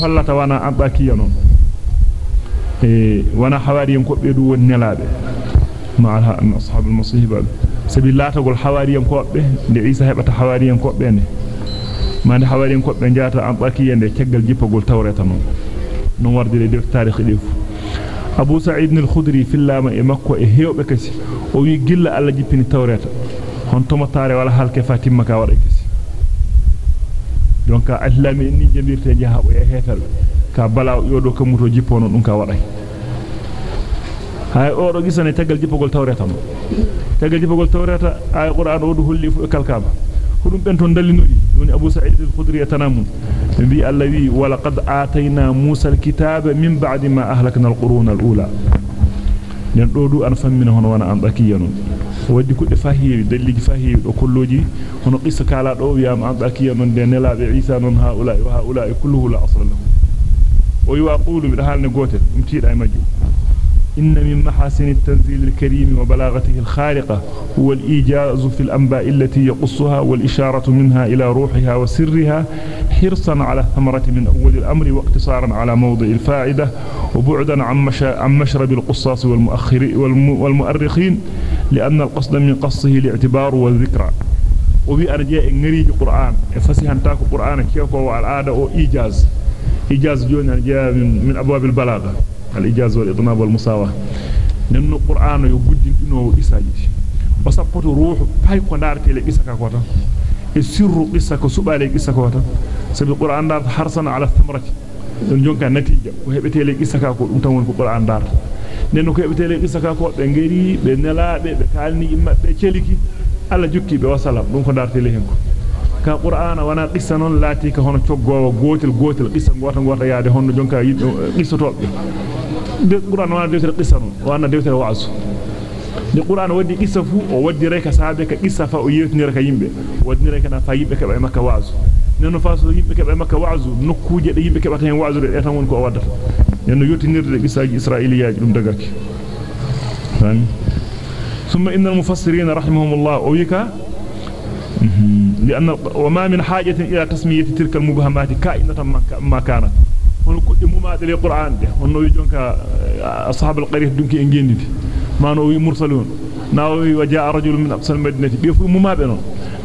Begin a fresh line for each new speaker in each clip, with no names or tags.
hollata wana ambakiya non e wana hawariyen ko be du won nelabe ma ashab al-musiba sabi latagol hawariyen ko be de Isa hebata hawariyen ko be ne mande hawariyen ko be jaata ambakiya de ceggal jippagol tawreta non non wardire de tarikh defu Abu Sa'id al-Khudri fillama e makko e hewbe kasi o wi gilla alla jippini tawreta hon tomotare wala halke fatima ka wada donc ahlami ni jabirte jahabo e hefel ka bala yodo kamuto jippono dum ka waday hay o do gisane tagal jippogol tawreta no tagal jippogol tawreta ay qur'an o do holli fu kalkama hudum ben ton dallinudi doni abu sa'id al-khudri tanamun bi allawi wa laqad atayna musa al-kitaba min ba'di ma ahlakna al-qurun al-ula nen do du an fammina hono wana an bakiya non waddi kudde fahiwi dalliji fahiwi do kolloji hono qissa kala do wiyam an bakiya non de nelabe isa non haula wa haula kulluhu la asla lahu o yaqulu bi halne gotel dum tiida e majju إن من محاسن التنزيل الكريم وبلاغته الخارقة هو الإيجاز في الأنباء التي يقصها والإشارة منها إلى روحها وسرها حرصا على الثمرة من أول الأمر واقتصارا على موضع الفائدة وبعدا عن, عن مشرب القصاص والمؤرخين لأن القصد من قصه الاعتبار والذكرى. وبأن جاء نريد قرآن فسيحا تاكو قرآن كيوكو والعادة أو إيجاز إيجاز جون من, من أبواب البلاغة. الإجاز والإطناب والمساواة. ننو القرآن يبدين إنه إساجي وسبط روح باي كندارتي لإسا كاكوتا السر إسا كسبا لإسا كاكوتا سبب القرآن دارت حرصا على الثمرة. don jonka natija ko hebete le isaka ko dum tan won ko Qur'an dar nenno ko hebete le isaka ko be ngeri be nelaabe be kalni كقرآن وانا قصنا التي كهنا تجوا قوتل قوتل قصة قوتل قوتل يا دهون جونكا قصة طب القرآن وأنا ديوتر قصة وأنا ديوتر وعز القرآن ودي قصة فو وودي ريك سعبك قصة فأويتني ريك يمبي ودي ريك أنا فايبك بعمك وعز لأنه فاسد يبك بعمك وعز نكوج يبك بعدين وعز يتهمون كوادر لأنه يوتني ريك قصة إسرائيلية جلهم دقك ثم إن المفسرين رحمهم الله أويكا mm-hmm لأن وما من حاجة إلى تسمية تلك المبهمات كائنة ما كانت. هن كل مماد للقرآن ده هن يجونك أصحاب القرية دونك إنجيني ما نوي مرسلون. ناوي وجاء رجل من أقصى المدينة. بيفو ممابنون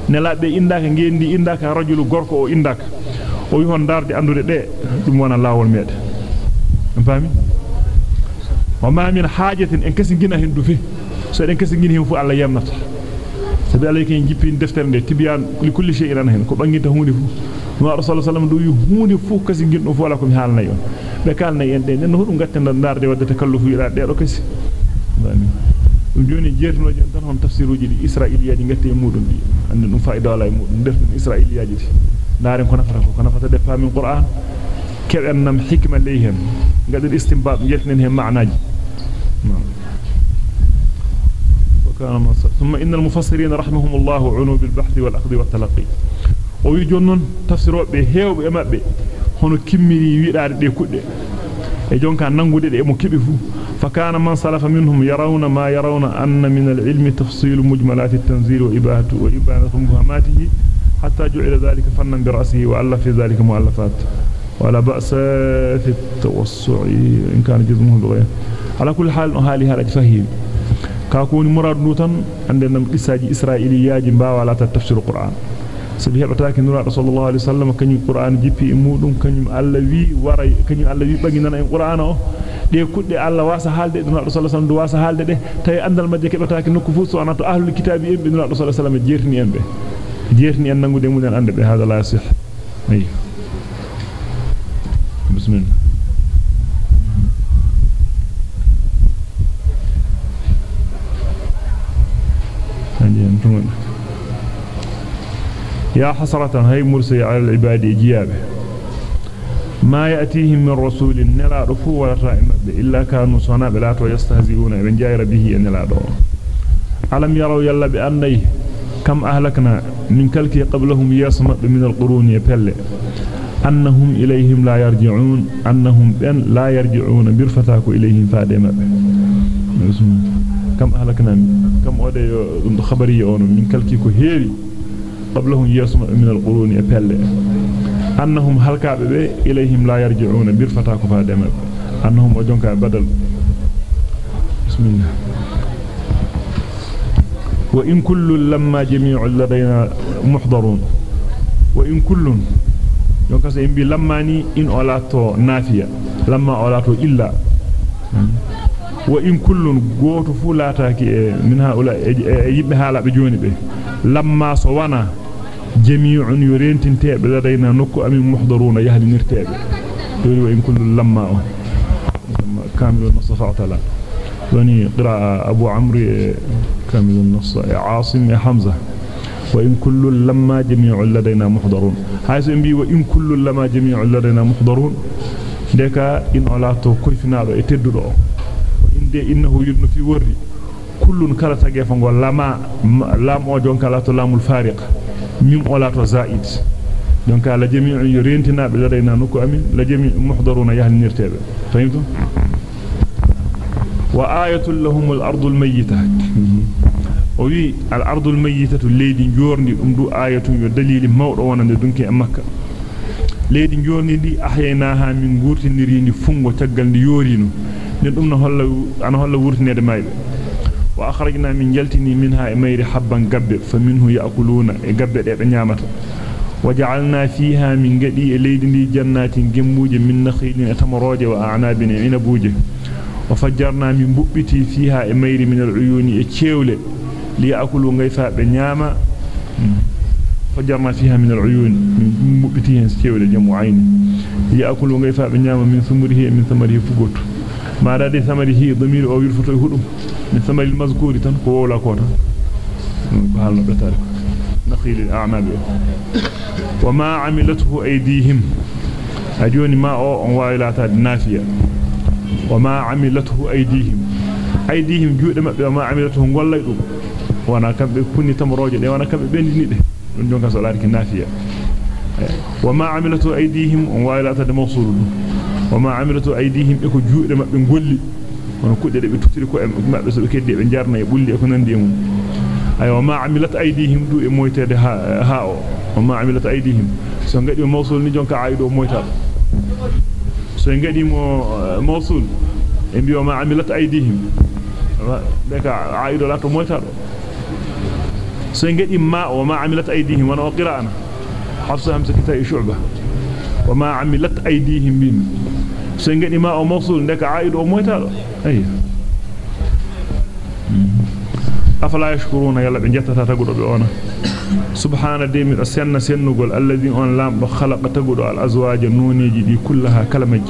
نلابي إنداك إنجيندي إنداك رجل غوركو أو إنداك. o wi hon darde andude de dum wona lawol mede fami wa ma min hajatin en kasi gina hen du fi so en kasi gina hen sabi Allah ken jippin deftere de tibyan li kulli shay'in an hen ko banginta hunde fu no rasul sallallahu alaihi wasallam du hunde fu kasi gindo fu wala ko mi halna yon be kalna en de nen hudum gattenda darde wadde takallufu ila de do kasi dum joni jeetinoje tan hon tafsiruji di israiliyaji gatte mudum di ande dum faida wala mudum deften israiliyaji di daren ko nafata ko nafata de famin qur'an keben nam hikma leyhen gaden istinbab yeltenen hen ma'naji ثم إن المفسرين رحمهم الله عنوا بالبحث والأخذ والتلقي. ويجنون تفسيروا بهيو بأمابي هنو كميني ويدار دي كده اجون كان نانغودي دي فو. فكان من سلف منهم يرون ما يرون أن من العلم تفصيل مجملات التنزيل وإباهته وإبانة مهماته حتى جعل ذلك فنا برأسه وألف في ذلك مؤلفات. ولا بأس في التوسع إن كان جزمه بغير. على كل حال هالي هذا فهيم. كاكون مراد نوتن عندنا إساجي إسرائيلي ياجي مباوة لا تتفسير القرآن. سبيه بتاك نورا رسول الله عليه وسلم كان القرآن جي في إمودهم كان يمعلوي ورأي كان يمعلوي بقينا نعيم قرآن دي كود الله واسا حال دي نورا رسول الله صلى الله عليه وسلم واسا حال دي تاي أند المجيك بتاك نكفوس وأنا تو أهل الكتاب إيب نورا رسول الله صلى الله عليه وسلم جيرني أنبه جيرني أنبه جيرني أنبه هذا لا يصح. أيه. بسم الله. يا حسرة هاي مرسي على العباد جيابه ما يأتيهم من رسول نلا رفو ولا رائم إلا كانوا صنع بلات ويستهزئون من جائر به أن لا دور ألم يروا يلا بأني كم أهلكنا من كلك قبلهم يسمع من القرون يبل أنهم إليهم لا يرجعون أنهم بأن لا يرجعون برفتاك إليهم كم أهلكنا كم أودي خبري أون من كلك كهيري قبلهم يسمع من القرون يبل أنهم هلكا بي؟ إليهم لا يرجعون. برفتا كفا دمب أنهم وجنك بدل. بسم الله. وإن كل لما جميع لدينا محضرون. وإن كل donc so imbi lammani in olato nafiya lamma olato illa وإن كل غوت فولاتاكي من هؤلاء يبه حالابي جوني بي لما سوانا جميع يورينتنتيب لدينا نكو امي محضرون يهدي نرتيب دوري وإن كل لما كامل النص فعتلا وني قراءة أبو عمري كامل النص عاصم حمزة وإن كل لما جميع لدينا محضرون هاي سنبي وإن كل لما جميع لدينا محضرون ديكا إن علاته كيف نارو يتدرو inde innahu yudnu fi worri kullun kala tagi fango lama lam o jonka la to lamul fariq mim olato zaid jonka la jami'un yurentina be ladayna nuko amin la jami' muhdaruna yahnirtebe fahimtum wa ayatul lahumul ardul mayyitah o wi al ardul mayyitatu leydi jorndi dum du ayatu yo dalili mawdo wonande dunki e makka leydi jorndi di ahyaynaha min gurtiniri ni fungo taggal ndi yorino nen dum no holla ana holla wurtinede maybe wa akhrajna min jaltini minha e mayri habban gabbe faminhu yaakuluna e gabbe de be nyaamata وجعلنا فيها من غدي ليد دي جنات جموجه من نخيل تمروجه وأعناب عنبوجه وفجرنا من بؤتي فيها e mayri min al-uyuni e cewle ليأكلوا غيفا بنياما فجرنا فيها من العيون من مبتين سيول جمع عين ليأكلوا غيفا بنياما من ثمره من ثمره فغوت ما دادي ثمره ضمير أو يرفتو هدوم من ثمر المذكور تن كو ولا كوتا حال بتارك نخيل الاعناب وما عملته ايديهم اجوني ما أو وايلاتا نافيه وما عملته ايديهم ايديهم جوده مبه ما عملته غولاي دوم wana kambe kunni tamroje de wana kambe bendini de. Don jonka so laari ki nafiya wama amilatu aydihim on waylata de mawsul amilatu aydihim e ko juude mabbe golli on kudde de be tutiri ko mabbe so be keddi be jarna e bulli e ko nandi mum ay wama amilat aydihim du e moytede ha ha o wama amilat aydihim so ngadi mawsul ni jonka aydo moyta so ngadi mo mawsul e bi wama amilat aydihim beka aydo la to moyta do so ngedi ma wa ma amilat aydihim wa qira'ana hafsa hamza kita shu'ba wa ma amilat aydihim min سنجدي ما أو مصر عندك عائد أو ميت هذا أي أفلا يشكرون يلا بنجت تتقول بأنا سبحان الدين السنة سنة نقول الذي أن لام خلق تقول على الأزواج النون يجي كلها كلمة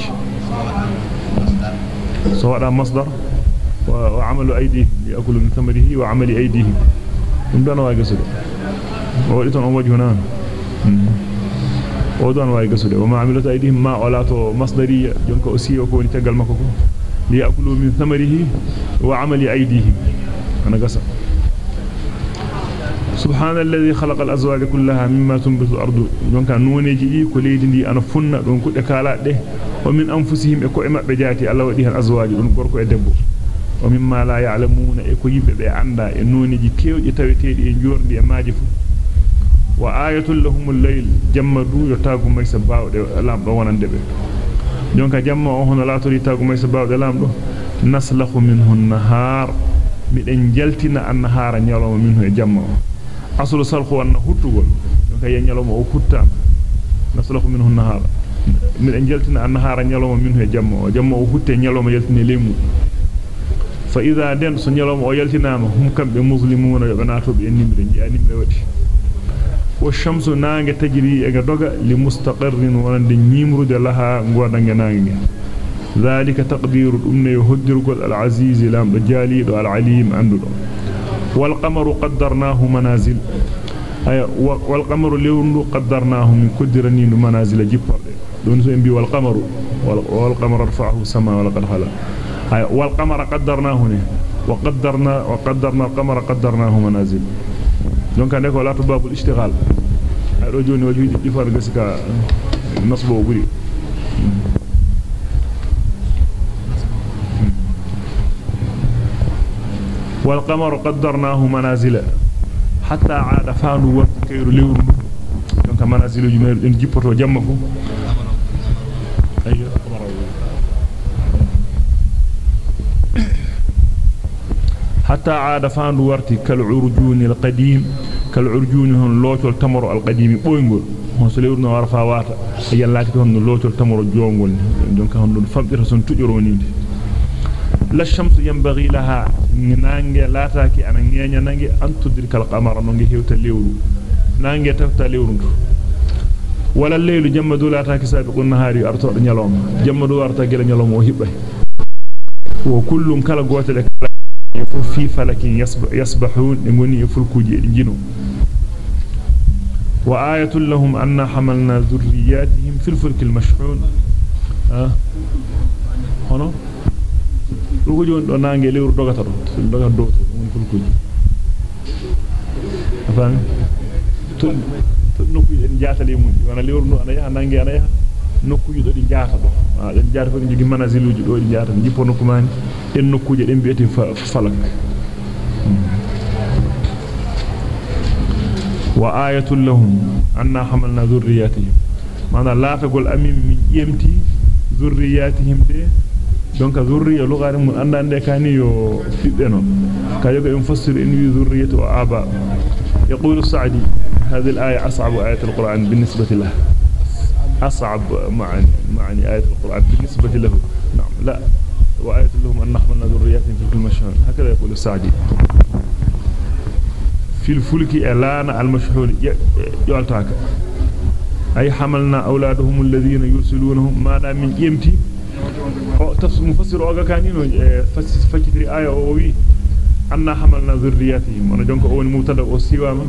سواء مصدر وعمل أيدي يأكل من ثمره وعمل أيديه من بنا واجسده وإذا أمواج هنا. Aydihim ma wala to masdariya jonka o siyo ko ni tagal makko ko li yakulu min thamarihi wa amali aydihim ana gasa سبحان الذي خلق الأزواج كلها مما تنبت الأرض دونك نونيجي دي kala de o min anfusihim e ko e mabbe jaati Allah wadi hen azwaji dun gorko e debbo o mimma la ya'lamuna e ko yimbe be anda e noniji kewje taweteedi e jordi e maaji fu jonka jamma o hono latori tagu may sa baawde lamdo naslahu minhu an-nahar miden jaltina an-nahara nyaloma minhu e jamma o aslu salhu wanna huttugol jonka ye nyaloma o huttama naslahu minhu an-nahara miden jaltina an-nahara nyaloma minhu e jamma o jamma o hutte nyaloma yaltine lemu fa idha den so nyalom o yaltinama hum kambe muslimuna yo banatobe en nimre ji nimre e ga doga li mustaqarrin wonande nyimrude laha ngodange nange ذلك تقدير الأمن يهدرقل العزيز لام الجاليد العليم عنده والقمر قدرناه منازل. أي والقمر لون قدرناه من قدرنين منازل جبر. دون سو والقمر. والقمر رفعه السماء ولقد خلق. والقمر قدرناه. وقدرنا وقدرنا القمر قدرناه منازل. دونك عندك ولا باب الاشتغال ايدو جوني وجوي دي فار غسكا نصبو بري والقمر قدرناه منازل. hatta aada faandu warti kayru lewru donc manasiluji meeru den jippoto jamma fu ayyo حتى عاد فاند ورتي كالعرجون القديم كالعرجون هون لوتول تمر القديم. بوينغول هون سليورنا ورفا واتا يلاتي هون لوتول تمر جونغول. دونك هون فامبير سون تجروني لا الشمس ينبغي لها. نانغي لاتاكي أنا نيانيا نانغي أن تدرك القمر نونغي هيوتا ليورو. نانغي تفتا ليورو. ولا الليل جمدو لاتاكي سابق النهار ارتو نيالوم جمدو ارتا غيل نيالوم وهيبه. وكل كلا غوتل يكون في فلك يسبحون لمن يفلكوا جنو. وآية لهم أن حملنا ذرياتهم في الفلك المشحون. هنا؟ وجون دو نانغي لور دوغاتو دوغا دوتو مون فلكو جي افان تون تون نوبي أنا جاتالي مون وأنا لور نو أنا يا نانغي أنا يا. Nokkuji do di jaata do ah den jaata ko jogi manaziluji do di jaata jippo nokkumani en nokkuje den bi'ete falak wa ayatul lahum anna hamalna dhurriyyatihim mana laatagol amin min yemti dhurriyyatihim de donc dhurriya lugare mun anda ande kani yo fibbe non kayoga en fassir en wi dhurriyyatu aba يقول السعدي هذه الآية أصعب آية القرآن بالنسبة له أصعب معني معني آية القرآن بالنسبة له. نعم لا. وآية لهم أن نحملنا ذرياتهم في كل مشهور هكذا يقول السعدي. في الفلك إعلان المشهور يعلتاك أي حملنا أولادهم الذين يرسلونهم؟ ما من يمتي. مفسر أوغا كانينو فكتري آية؟ أووي أن حملنا ذرياتهم أنا جونك أول مبتدا أو سيواما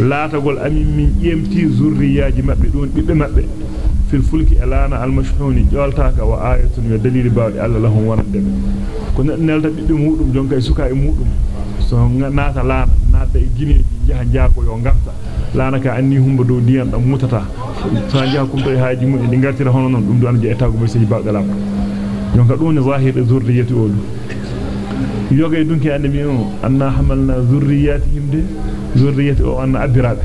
لا تقول أمين من يمتي ذريات مبه دون بيبه مبه في الفلك الانا المشحون جولتاك وآية ودليل بعد الله لهم ورندم كنا نلتا بيبه مودum jonka e suka e mudum so naata laana naata e gineji jaha jaako yo ngarta laana ka anni humba do diyan dam mutata so jaha kumto e haaji mun di ngartira hono non dum do anja e tagu be seji bawde lam jonka dum ne zahir zurriyati olu yoga dunki annabi on anna hamalna zurriyatihim de zurriyati o anna abirabe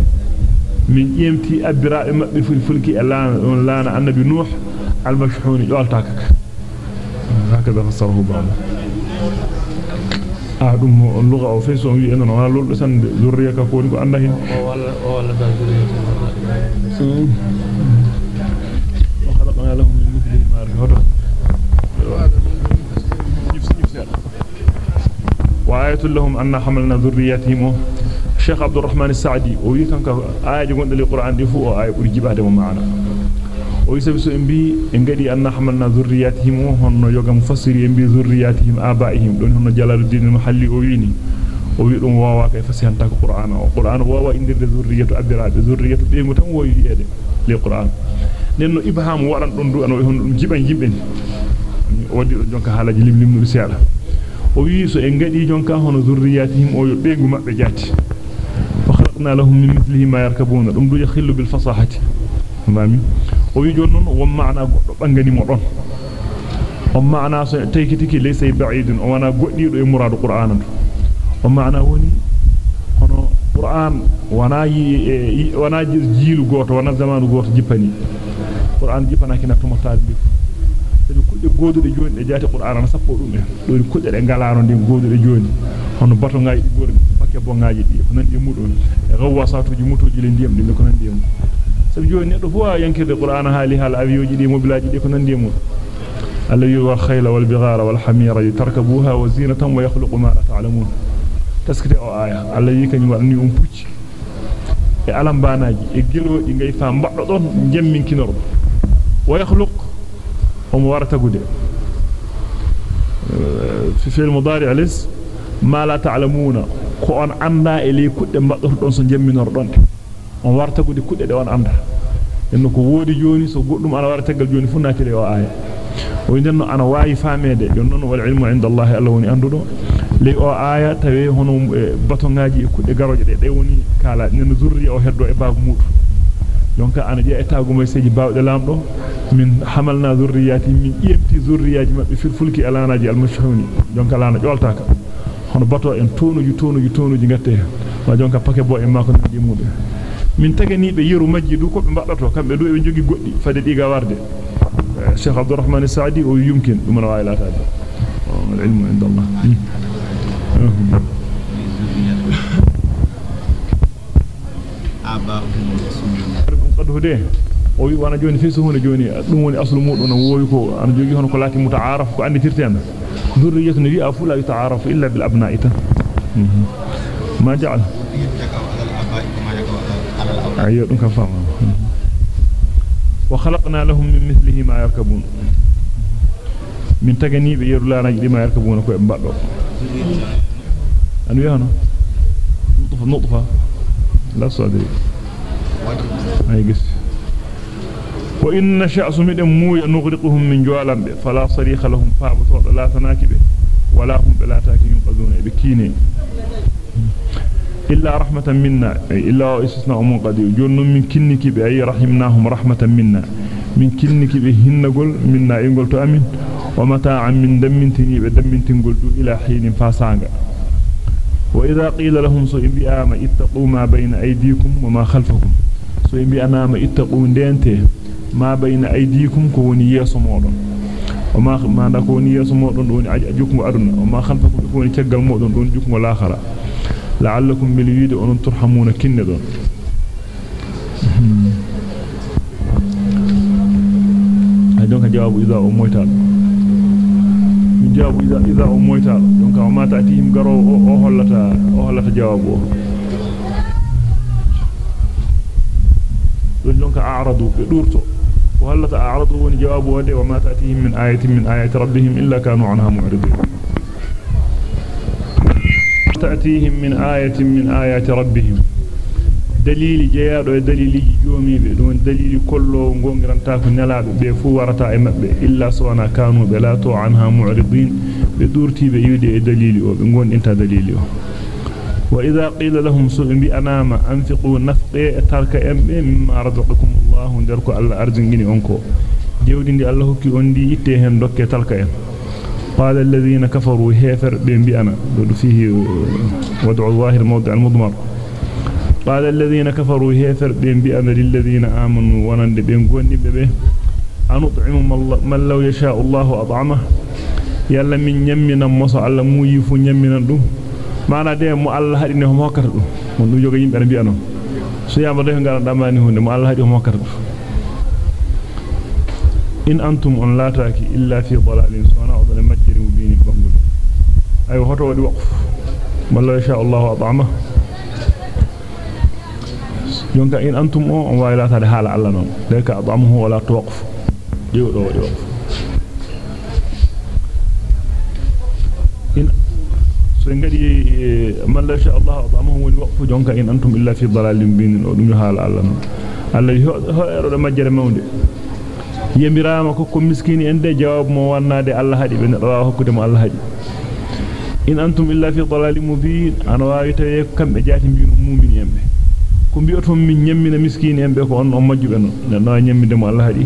min yemti abirabe mabbe ful fulki e laana on laana annabi nuh al mashhun yolta kaka هكذا فسره بعض adum lugha o fe so wi en wala loldo san zurriya ka ko ko anda hen
wala wala da zurriya
wa khalaqna lahum min mithlihi ma hoto wa ayatul lahum anna hamalna dhurriyyatihim Sheikh Abdul Rahman As-Sa'di o wi kanka aaji gonde li Qur'an وآية لهم أن حملنا ذريتهم الشيخ عبد الرحمن السعدي ويكنك آية جمعنا للقرآن دفوء وآية برجبه دمو معنا. ويسبسوا إنبي إنقدي أن حملنا ذريتهم هنو يوغا مفسر إنبي ذرياتهم آبائهم لون هنو جلال الدين المحلي ويني ويقولون واوا كيف سيهنتك قرآن وقرآن واوا إندر ذريت أبرا ذريت بيهم تنوي للقرآن. لأنه إبهام وارن دون دون دون جبن جبن. ودي جونك حالة جلب لمن رسالة o wi so en gadi jonka hono dhurriyyatihim o yo beengu mabbe jati fa khalaqna lahum min mithlihi ma yarkabuna dum du yakhillu bil fasahati mami o wi jon non won maana goddo bangani mo don on maana so taykitiki laysa ba'idun o wana goddido e muradu qur'anan on maana woni hono qur'an wana yi wana jiilu goto wana zamanu goto jippani qur'an jippana kina to motade e um e e yakhluqu هم ورتقود في في المضارع لس ما لا تعلمون كون on wartagude kudde de on anda en ko wodi joni so goddum ana wartagal joni fu natire o aya o denno ana waayi famede yon non wal ilmu inda allah allah woni andudo le o aya tawe hono batongaaji e kudde garoje de de woni kala nen zurri o heddo e donc ana je etagu may seji bawde lamdo min hamalna zurriyati min yemti zurriyaji mabbe fil fulki alanaji almashhuni donc alana joltaka hono bato en tonuji tonuji tonuji gatte wa jonka pake bo e mako nandi mudum min tagani be yiru majji du ko be mbaddato kambe du e jogi goddi fade diga warde Sheikh Abdurrahman Saadi o yumkin dum na wayla taade العلم عند الله قد هديه o wi wana joni fi suhuna joni dum woni aslu mudun no wowi ko an jogi hono ko lati mutaaraf ko andi tirtena dhurriyatu nabi afula yataarafu illa bil abna'i ta ma ja'al ayo dum kan fama wa khalaqna lahum min mithlihi ma yarkabun min tagani be yerulanaji di ma yarkabuna ko e mbaddo an wi hono nutfa nutfa la sadri وإن نشأ سمد مويا نغرقهم من جوالم فلا صريخ لهم فابطوا لا تناكب ولا هم بلا تاكي ينقذون بكيني إلا رحمة منا إلا إسسنا أمون قدير جون من كنك بأي رحمناهم رحمة منا من كنك بهنقل منا إنقل تأمين ومتاعا من دم تني بدم تنقل إلى حين فاسانغا وإذا قيل لهم سوء بآما اتقوا ما بين أيديكم وما خلفكم سوي بي اناما اتقون دينت ما بين أيديكم كوني يسو مودون. وما ما نكون يسو مودون دون أجوكم ادنا وما خلفكم كوني تيغال مودون دون جوكم الاخره لعلكم مليد أن ترحمون كنذ donc jawabu iza o moytal jawabu iza iza o moytal donc o mata tim garo o hollata o hollata jawabu o a'radu be durto وهل أعرضوا جواب ودي وما تأتيهم من آية من آيات ربهم إلا كانوا عنها معرضين. تأتيهم من آية من آيات ربهم. دليل جياد دليل جومي بدون دليل كله sawana kanu be la to anha mu'ridin be durti be yudi e dalili o be gondinta dalili o وإذا قيل لهم سوء بأنام أنفقوا نفقه ترك أمبي مما رزقكم الله ندركو الله أرزنجني أنكو. جودي الله كي أندي إتهن دوك تلك أم. قال الذين كفروا هيفر بين بأنا فيه ودع الله الموضع المضمر. قال الذين كفروا هيفر بين بأنا للذين آمنوا ونند بين قواني ببه. أنطعم من لو يشاء الله أطعمه. يلا من يمنا مصع الله مو يفو يمنا دوم mana de mo Allah hadi ne mo hokkata dum mon dum joga yimbe bi'a non so yamba de ngara damani hunde mo Allah hadi mo hokkata dum in antum on lataki illa fi dalalin sona o dole majjiri mubini bangude ay hoto wadi waqf walla insha Allah at'ama jonka in antum on way latade hala Allah non de ka at'amuhu wala tuwaqf jewdo wadi waqf antum illa fi dalalin bin o dum haala Allah non Allah ho ero de majjere mawnde yembirama ko ko miskini en de jawab mo wannade Allah hadi be dawa hokkude mo Allah hadi in antum illa fi dalalin mubin ana wawi tawe kambe jati mbinu mu'mini embe ko bi'oton min nyemmina miskini embe ko on on majjube non no nyemmide mo Allah hadi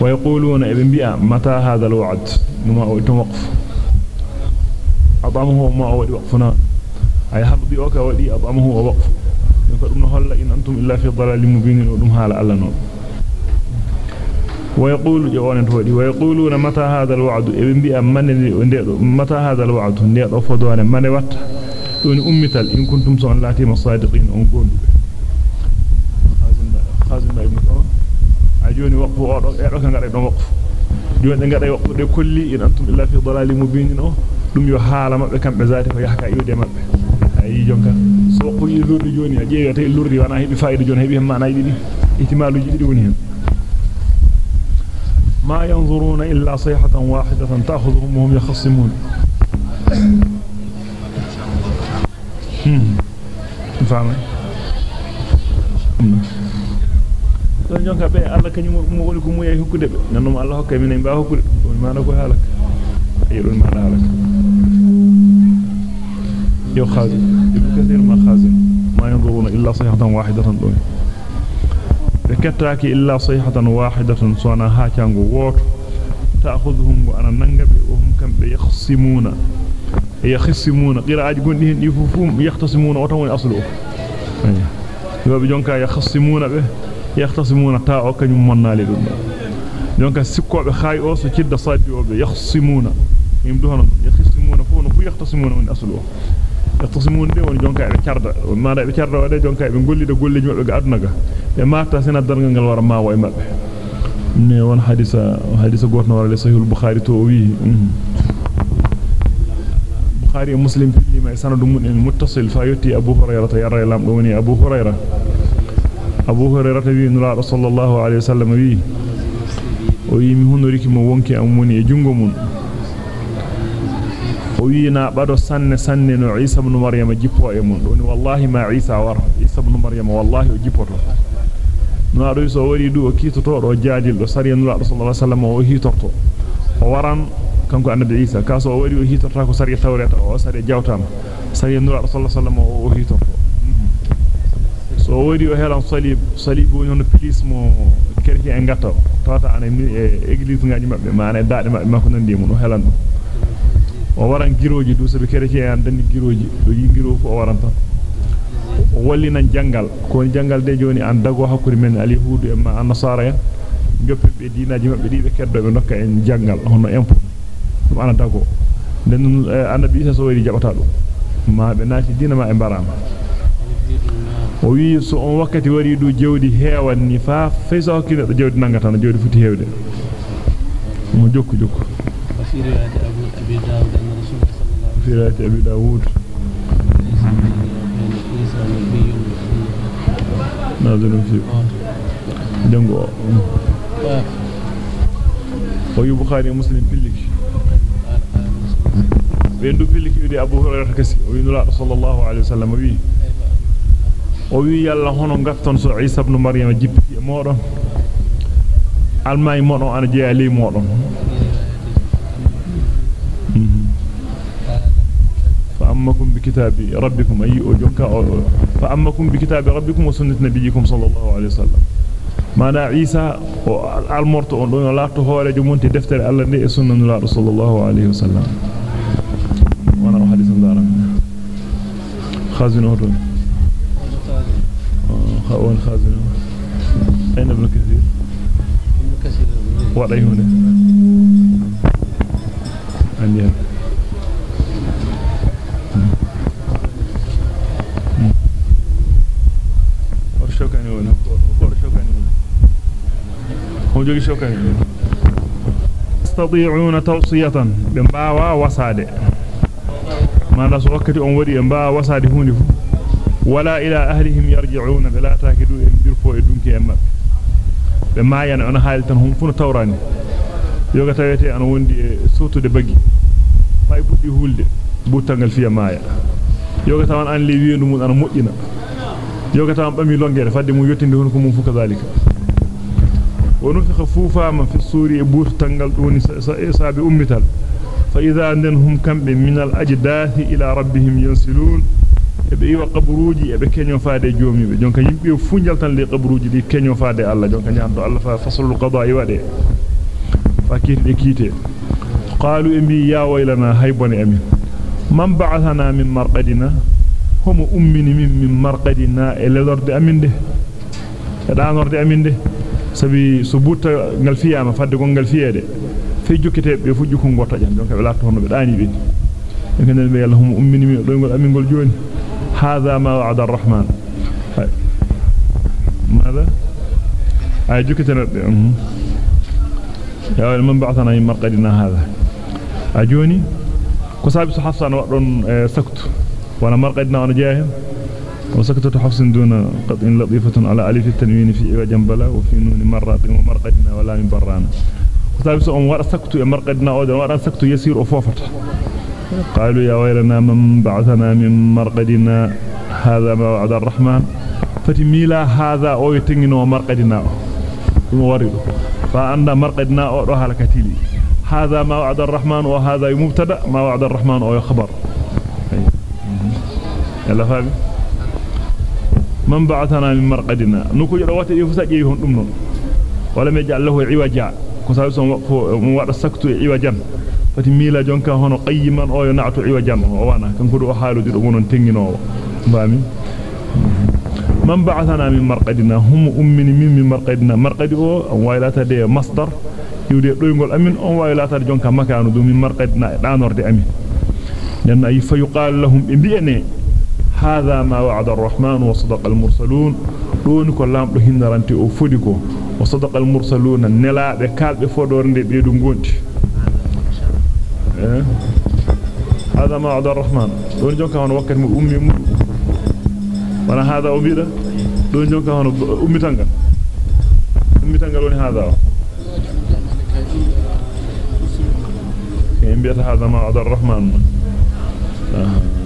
ويقولون ابن بيا متى هذا الوعد نما أو توقف أطعمه ما ودي وقفنا. أي حبضي أوكا ودي أطعمه ووقف يقولون هلا إن أنتم إلا في ضلال مبين. ودم هلا ألا نور ويقول جوان تودي ويقولون متى هذا الوعد؟ إبن بي من متى هذا الوعد؟ ندير أفضوان من وات دون أمثال إن كنتم سؤال لاتي مصادقين أم قوندو خازن أجوني وقفوا أعرف أن غير وقف. جون غير وقف. كل إن أنتم إلا في ضلال مبين. أو dum yo haala mabbe kambe zaati ko yahka iwde mabbe ay jonka so ko yi lurdi joni a jeeyata lurdi wana hebi faida joni hebi maana didi ihtimaluji didi woni hen ma yanzuruna illa sayhatan wahidatan ta'khudhuhum wa hum yakhsimun hmm fama don jonka be Allah kanyum mo woni ko muye hokkude be nanum Allah hokkay minen ba hokkude woni maana ko halaka ayron maana halaka يو خازن ابن كثير ما خازن ما ينظرون إلا صيحة واحدة دون بكتاك إلا صيحة واحدة صنع هاكانغو ووت تأخذهم وأنا ننقب وهم كم يخصمون yakhsimuna qira'aji gondi hen di fu yahtasimuna o tan woni aslu yobe jonka yakhsimuna be yahtasimuna ta o kanyum monnali dum jonka sikkobe يمدهن يختصمون فون وفي يختصمون من أصله يختصمون ده ونجون كعب كردة وما رأي بكردة وده جون كعب. نقول لي نقول لي جمل قعدنا جا ما أتحسن الدرن عن الورم ما وين مر. نيوان حديثة حديثة قوتنا ورا لسه البخاري توي البخاري مسلم في ما يسأل دمون المتصل فايتي أبو هريرة يرى لام دوني أبو هريرة. أبو هريرة تبي نرى صلى الله عليه وسلم بي ويمهن ريكي مو وانكي أموني. جنغمون ibn maryam jippo e mun doni wallahi ma isa war isa ibn maryam wallahi o jippoto no ado so wari du o kitoto do jaadil do sari nura sallallahu alaihi wasallam o hitorto o waran kanko annabi isa kaso o wari o hitorta ko sari tawreta o sari jawtama sari nura sallallahu alaihi wasallam o hitorto so wari o helan salib salib woni hono police mo kerki en gatta tawata ana e église ngaji mabbe maana daade mabbe makko nandi mun o helan dum o waran giroji du sabi kerki en dandi giroji do yi giro fu o waran tan o wallina jangal ko jangal de joni an dago hakuri men ali hudu e ma nasara en joppebe diinaji mabbe dibe keddobe nokka en jangal hono empo dum ana dago den annabi isa so wari jabata dum ma be naati diina ma e barama o wi so on wakkati wari du jewdi heewan ni fa fayso hakkile do jewdi nangata no jewdi futi heewde mo jokku jokku في رواية أبي داود أن رسول الله في رواية أبي داود. نازل في جنگو ويو بخاري مسلم في الليك. ويندو في الليك يدي أبو هريرة كسي. ويندو الله صلى الله عليه وسلم. وي. وي يلا هنو نغفتن سو عيسى بن مريم. جيب في مورا الماي مونو أنا جي علي مورا فأمكم بكتاب ربكم أي أجنك فأمكم بكتاب ربكم وسنة نبيكم صلى الله عليه وسلم. ما نا عيسى المرت أن لا تهول جمونت دفتر ألا نئي سنة الله صلى الله عليه وسلم. وأنا رو حديث دارا خازن أهرون آه، خاون خازن. أين ابن كثير؟ ابن كثير. وعليه هنا. عندي هم جوجي شوكاني يستطيعون توصية بمباوا وسادة ما ناس وقتي أن ودي بمباوا وسادة هوني ولا إلى أهلهم يرجعون بلا تاكدوا برفو إدونك أما بما يعني أنا حالة هم فن توراني tawete an wondi sotude bagi fay buddi hulde butangal fiya maya yoga tawan an le wiendu mun an mojjina yoga tawan bami longere fadde mu yottinde hon ko mum fu kadalika wonu ونفخ فوفا من في الصور يبوث تنقل إساب إيه أمتال فإذا عندهم كم من الأجداث إلى ربهم ينسلون. يبقى قبروجي يبقى كن يفاد جومي جونك يبقى فنجل تنلي قبروجي دي كن يفاد الله. جونك يعندو الله فصل القضاء يواد فاكين لكيته قالوا إمي يا ويلنا هيبوني أمين من بعثنا من مرقدنا؟ هم أمني من مرقدنا. إلى الأرض أمين ده إلى الأرض أمين ده sabi so butta ngal fiyama fadde gongal fiyede fe jokkitebe be fu jukku ngota jan jonka be latto hono be dani be ngene be yalla hum ummini min do ngol amin gol joni هذا ما وعد الرحمن ماذا اي جكتنا يا من بعثنا من مرقدنا هذا اجوني كسابس حفصا ودون سكت وانا مرقدنا وأنا جاهل وسكتت حفص دون قطع لطيفة على ألف التنوين في إيوة جنبلا وفي نون مرات ومرقدنا ولا من برانا. كسابس أم ورا سكت مرقدنا ورا سكت يسير أفوفت قالوا يا ويلنا من بعثنا من مرقدنا هذا ما وعد الرحمن. فتميلا هذا أو يتنينو مرقدنا وريد فعند مرقدنا أو دو هلكتيلي هذا ما وعد الرحمن وهذا مبتدأ ما وعد الرحمن أو خبر يلا فاهم من بعثنا من مرقدنا. نكوج رواتي يفسا جيهون أمنون ولم يجعل له عواجا كسابسا موارد سكتو عواجا فتميلا جنكا هون قيما أو ينعت عواجا وأنا كنكرو أحالو دير أمنون تنينو بامي من بعثنا من مرقدنا. هم أمين من من مرقدنا. مرقد هو أموالات دي مصدر. يودي رويمول أمين أموالات جنكا مكانو دو من مرقدنا. دانور دي أمين. لأن أي فيقال لهم إبيني هذا ما وعد الرحمن وصدق المرسلون. دون كلام دهن رانتي أو فوديكو. وصدق المرسلون نلا به كالبه فودورندي بيدو غونتي إيه؟ هذا ما وعد الرحمن. دون جون كان وقت أمي وأنا هذا ابيدا دون جون كان أمي تانغا. أمي تانغا لون هذا. إيه، ينبيت هذا ما وعد الرحمن. آه.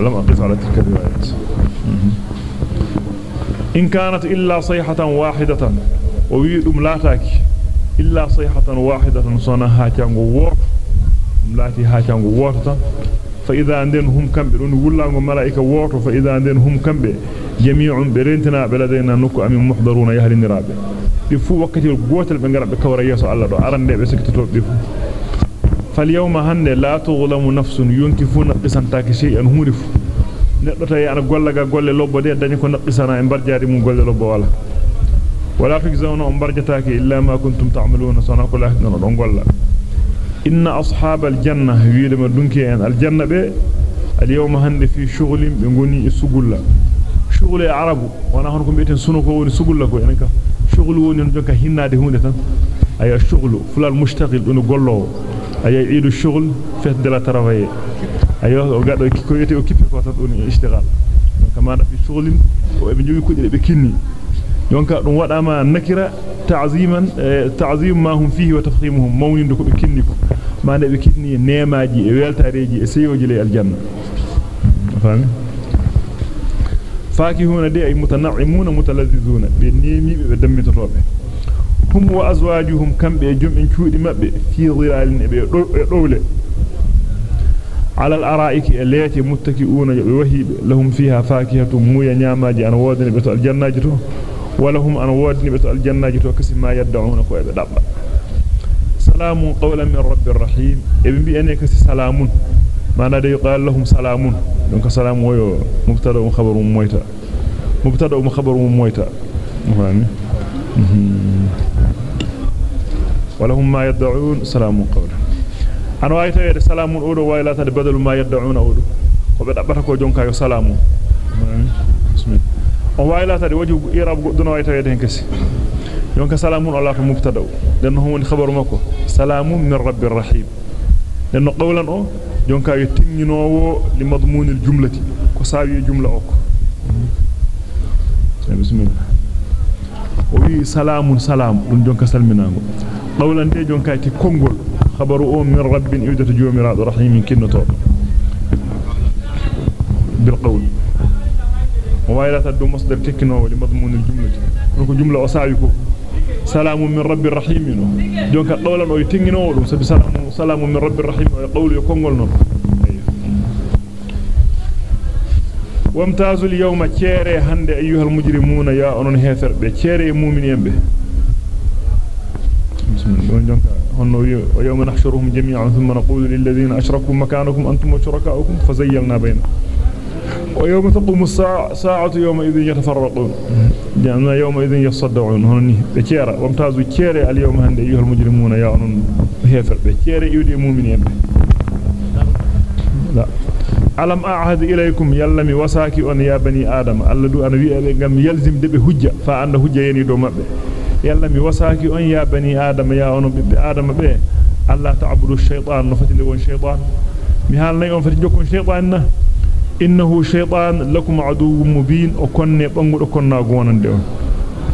لم أقف على تلك الروايات إن كانت إلا صيحة واحدة وويدم لا تاكي إلا صيحة واحدة صنها تانغو وور لاتي هاكانغو وورتا. فإذا عندن هم كمبه دون ولانغو ملائكة وورتو فإذا عندن هم كمبه جميع برنتنا بلدينا نكو أمين محضرون يهل النرابة بفو وقت القوة بنقرأ بكورا يسو الله دو أرن دي بسكتتو بفو. فاليوم هن لا تظلم نفس ينكفون قسان تاكي شيئا هورفو neddo tay ana gollaga golle lobbo de dañi ko naqisana e barjaari mum golle lobbo wala wala tujzauna um barjataake illa ma kuntum ta'maluna sana kula no don golla inna ashabal janna wiidama dunki en al janna be al yawma hande fi shughlin be ngoni e sugulla shughul e arabu wana hon ko bieten sunu ko woni sugulla ko en ka shughul woni jonka hinnade hunde tan aya shughlu fulal mushtaqil dun gollowo aya idu shughl fait de la travailler ayo o gado ko yete o kippe ko tan dun ishtigal donc maana fi shughlin o be jogi kudde be kinni donc dum wadama nakira ta'ziman ta'zim ma hum fihi wa tafkhimuhum mawnidu ko be kinni ko maana be kinni neemaaji e weltareji e seyoji le aljanna fami fakihuna de ay mutana'imuna mutalazzizuna be neemi be dammitotobe hum wa azwajuhum kambe jum'in cuudi mabbe fi dhilalin be dowle على الارائك التي متكئون وهيب لهم فيها فاكهه مويا نياماجي ان وودن بتو الجناجي تو ولهم ان وودن بتو الجناجي تو كسي ما يدعون كو به دبا سلام قولا من رب الرحيم ابن بي انك سلام ما نادى يقال لهم سلام دونك سلام ويو مبتدا وخبر مويتا مبتدا وخبر مويتا ما قولا an way tawede salamun odo waylata de badalu ma yad'una odo ko be dabbata ko jonka yo salamu bismillah on waylata de waju irab goddo no way tawede hen kesi jonka salamun allah to mubtada den no woni khabaru makko salamun min rabbir rahim den no qawlan o jonka yo tinginowo li madmunil jumlati ko sawi jumla o ko bismillah o qawlan de jonka ti kongol خبر من رب يودة جومرا رحيم كنتو. بالقول. ووايلا تدو مصدر تكنو لمضمون الجملة. نكو جملة أساعيكو سلام من رب الرحيم جونك قولا ويتنجنو دم سبي سلام سلام من رب الرحيم ويقول يكونغل نو. وامتازوا اليوم تشيري هند أيها المجرمون يا أنون هيثر بتشيري مؤمنين به. ويوم نحشرهم جميعا ثم نقول للذين أشركوا مكانكم أنتم وشركاؤكم فزيلنا بينهم ويوم تقوم الساعة ساعة يومئذ يتفرقون. جعلنا يومئذ يصدعون. هنني بكيرا وامتازوا كيرا. اليوم هند أيها المجرمون يا أنون هيفر. بكيرا يودي مؤمنين. لا. ألم أعهد إليكم يلمي وساكي أن يا بني آدم؟ ألدو ويأبي يلزم دبي هجة فأنا هجة يني دو مبه yalla mi wasaaki on ya bani adam ya ono bibbe adam be alla ta'budu shaytan no fati won shaytan mi halnay on fati jokkon shaytan na innahu shaytan lakum aduwwun mubin o konne bangudo konnaago wonande on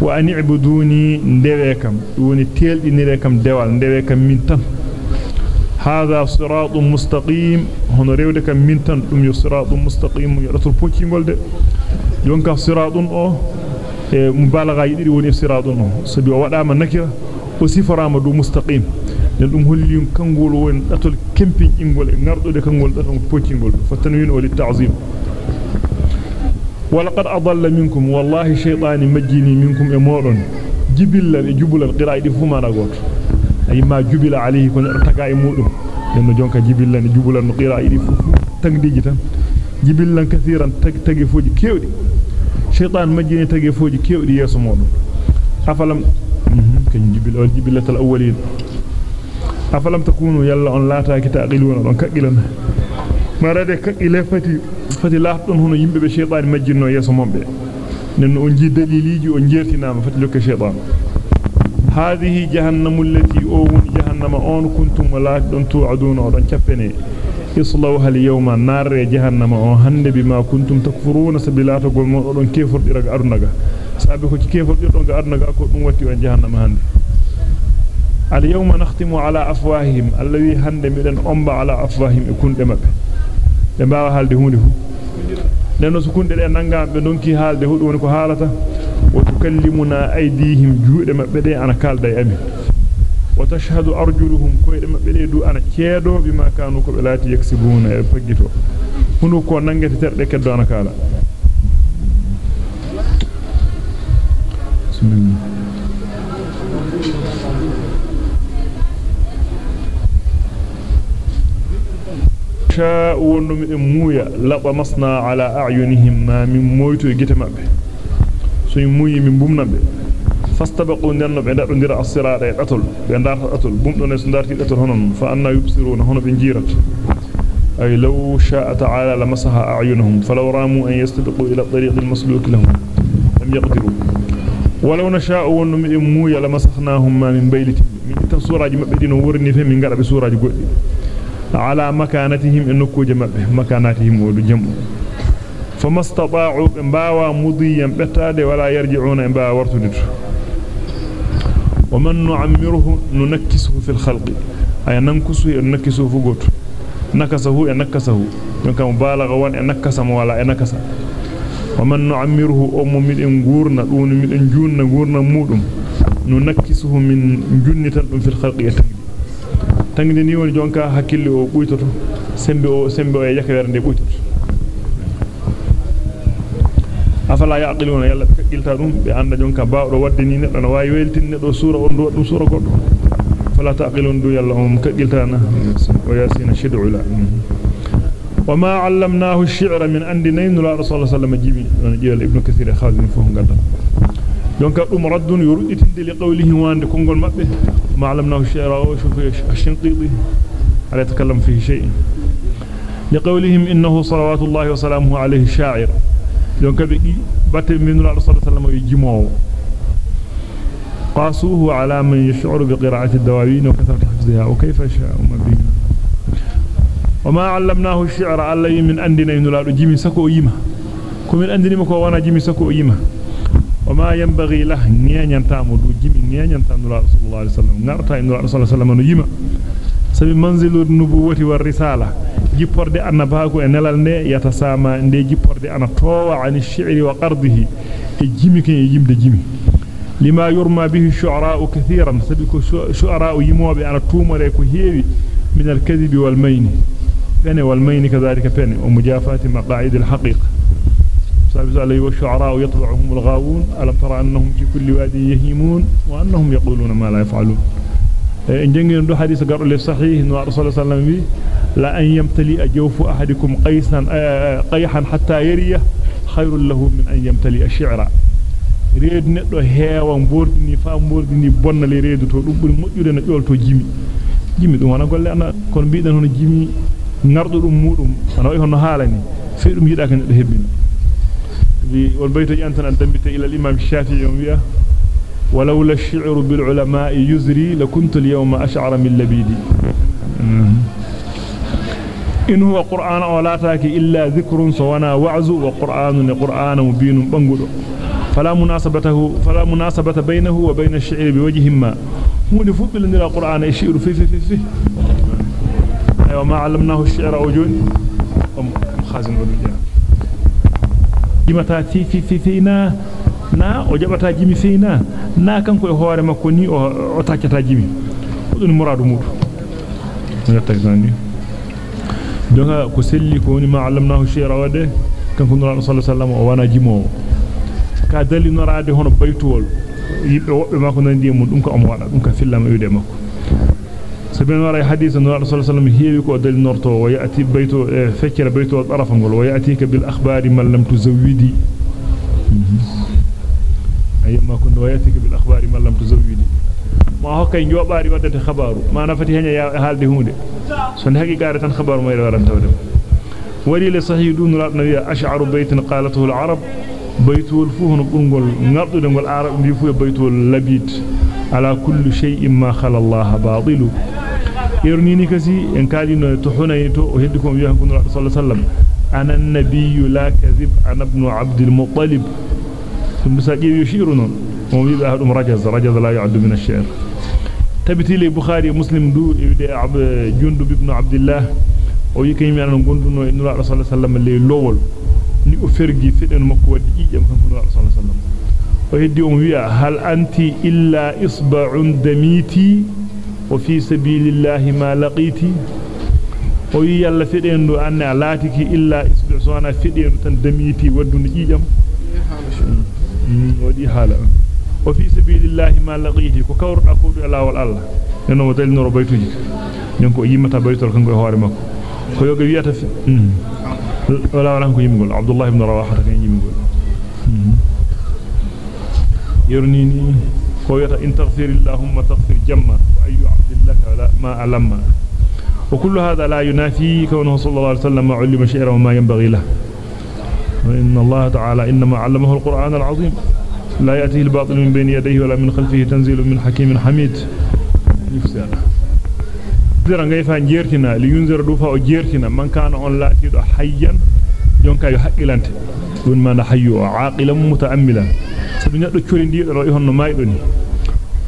wa an ibuduni ndewe kam woni teldinire kam dewal ndewe kam min tan هذا صراط مستقيم هنا ريودة كم من تن دم صراط مستقيم يرتر بوكي ngolde يونكا صراط أو e مبالغه يدي وني صراط النوم سبي ودا ما نكرا وصفرا ما دو مستقيم لن دم هولي كانغول وين اتول كيمبين انغول ناردو دي كانغول داتون بوتينغول فتنوين اولي التعظيم ولقد اضل منكم والله شيطان مجيني منكم امورن جبل جبل القراء دي فما نغوت اي ما جبل عليه كون ارتقا مودو لن جونكا جبل لن جبل القراء دي فوف تانديجي تان جبل لن كثيرا تك تغي فوجي كيودي شيطان مجيني تجي فوج كيو دي يسو مودو. افلم كان جبل أول جبل الأولين. أفلم تكونوا يلا أن لا تاكيلون دون كغيلن ما رادي كغيل فاتي فاتي لاطن هنا يمبه شيطان مجينو يسو مومبه نن اون جي دليليجي اون جيرتينام فاتي لوك شيطان. هذه جهنم التي اوون جهنم أون كنتم ولا دون توعدون اون تشبني ودون كفني اصلوها اليوم. نار جهنم. أون هند بما كنتم تكفرون. سبيلات قول مودون كيفر ديرغ أرنغا. سابي كو كيفر ديرغ أرنغا. كو دون واتي وان جهنم هند. اليوم نختم على أفواههم. الذي هند ميدن أمبا على أفواههم. كنت مبه be mbaawa halde hunde fu nenno su kunde de nangam be donki halde hudu woni ko halata wa tukallimuna aydihim juude mabbe de ana kalda e amin du ana ceedo bima kanu ko be lati yaksibuna e faggito hunu ko nangete terde keddo ana kala bismillah نشاء ونم مويا لطمسنا على أعينهم ما من مويتو جيت مبه موي من بومنبه فاستبقوا نن be dado ndira as-sirata e datol be ndarta datol bumdo ne so ndarti datol honon fa anna yubsiruna hono be jirat ay law sha'a ta'ala lamasaha a'yunuhum falaw ramu an yastabiqu ila at-tariq al-masluk lahum lam yaqdiru ولو نشاء ونم مويا لمسخناهم ما من بيلتي من dino worni fe min ngada be suraji goddi على مكانتهم النكوج مكاناتهم ودو جمع فما استطاعوا باوا مضيا بتاد ولا يرجعون باوا ورتدت ومن نعمره ننكسه في الخلق. أي ننكسه ننكسه فقط نكسه نكسه. يمكن مبالغة وان نكس ولا نكس ومن نعمره أم من غورنا دون من جون غورنا مودم ننكسه من جنة في الخلق woni jonka hakkille o buytoto sembe o sembe o e yakawere nde buytoto afala yaqiluna yalla be kaggilta dum be anda jonka baawdo wadde ni neddo no wawi weltin neddo sura on do dum sura goddo fala taqilun du yalla um kaggiltana wa yasina shid'u la وما علمناه الشعر من عندنا لا رسول الله صلى الله عليه وسلم جيبي جيل ابن كثير خازن فهم غدا دونك دوم رد li qawlihi wande kongol mabbe ما علمناه الشعر وشوف الشنقيطي على يتكلم فيه شيء لقولهم إنه صلوات الله وسلامه عليه شاعر لون كبقي بات من الله صلى الله عليه وسلم يجمعه قاسوه على من يشعر بقراءة الدواوين وكثرة حفظها وكيف شاء ما وما علمناه الشعر علي من أندنا إن الله جيمي سكو يما كمن أندني مكو وأنا جيمي سكو يما وما ينبغي له نيان تامو دو جيمي نيان تامو رسول الله عليه وسلم ان رسول الله صلى الله عليه وسلم يما سبي منزل النبوة والرسالة jipporde annabaako e nelal ne yata sama nde jipporde ana towa ani shi'ri wa qardihi e jimi ken e yimde jimi lima yurma bihi shu'ara kathiran sabi ko shu'ara yimobe ana tumore ko heewi min al-kadhib wal mayn pene wal mayn kadhalika pene o mujafati maqa'id al-haqiqa سابس عليه والشعراء يطبعهم الغاوون ألم ترى أنهم في كل وادي يهيمون وأنهم يقولون ما لا يفعلون إن جنجن دو حديث قرأ صحيح أن رسول الله صلى الله عليه وسلم لا أن يمتلئ جوف أحدكم قيسا آه، قيحا حتى يريه خير له من أن يمتلئ شعرا. ريد نتو هيو مبوردني فامبوردني بون لي ريدو تو دوبل موجودو نا جيمي. دو وأنا غولي أنا كون بيدن هنا جيمي ناردو دو أنا وي هنا في دوم يدا كان هبين بي ول بيتو إلى الإمام الشافعي ويا ولولا الشعر بالعلماء يزري لكنت اليوم أشعر من لبيدي. إن هو قرآن أولاتك إلا ذكر سوانا وعز وقرآن قرآن مبين بنقل. فلا مناسبته فلا مناسبة بينه وبين الشعر بوجه ما هو لفضل أن القرآن الشعر في في في في أيوة ما علمناه الشعر وجون خازن ولجان jimata fi fi fi fina na o jabata jimi fina na kanko e hoore makko ni o o taccata jimi dun muradu mudu yatta zani donga ko selli ko ni ma allamnahu shi'ra wade kanko nura sallallahu alaihi wasallam wana jimo ka dali norade hono baytuwol yibbe wobbe makko nandi mun dum ko am wada dum ka fillama yude makko سبين وراء حديث النبي صلى الله عليه وسلم هي بكو دل نورتو ويأتي بيتو فكر بيتو طرف نقول ويأتيك بالأخبار من لم تزودي أيما كنت ويأتيك بالأخبار من لم تزودي ما هو كان جواباري ودت خبارو. ما نفتي هنا يا حال دي هونde سن حقيقة tan خبر ما يران تودم ولي لصحيح دون النبي أشعر بيت قالته العرب بيت الفهن قنقل نرد دنقل العرب بيفو بيت اللبيت. على كل شيء ما خلى الله باطل. يرنيني كسي إن كادينو تو حنيتو o heddi ko wi'a ko sallallahu alaihi wasallam ana an-nabiyyu la kadhib ana ibn abd al-muttalib dum bisa jeewi shiru non mo wi ba dum rajaz rajaz la yu'addu min ash-shi'r tabiti li bukhari muslim du ewde jundub ibn abdullah o yi kaymi an gonduno e nura sallallahu alaihi lowol ni o fergi feden makko waddi ijam kan nura sallallahu alaihi wasallam o heddi on wi'a hal anti illa isba'un damiti وفي سبيل الله ما لقيتي وي يalla fedendo anne a latiki illa isbi sona fedendo tan damiti waddunde jijam wadi hala وفي سبيل الله ما لقيه ككور أقول الا والله. انه متل نور بيتي نكو يمتا بيتل كان غور ماكو كو يوغ ويتا ولا ولان كو يمغول. عبد الله بن رواحة كان يمغول. يرنيني. كو يتا إن تغفر اللهم تغفر جما. وأي عبد لك ولا ما علم وكل هذا لا ينافي كونه صلى الله عليه وسلم علم شعره وما ينبغي له. وإن الله تعالى إنما علمه القرآن العظيم. لا يأتيه الباطل من بين يديه ولا من خلفه تنزيل من حكيم حميد. نفسنا ذرا كيف انجيرتنا لينذر دوفا اجيرتنا من كان اون لا تيد حيا جونكا يحقلنت دون ما عاقلا متاملا سبن دو تشوري دي رو يهن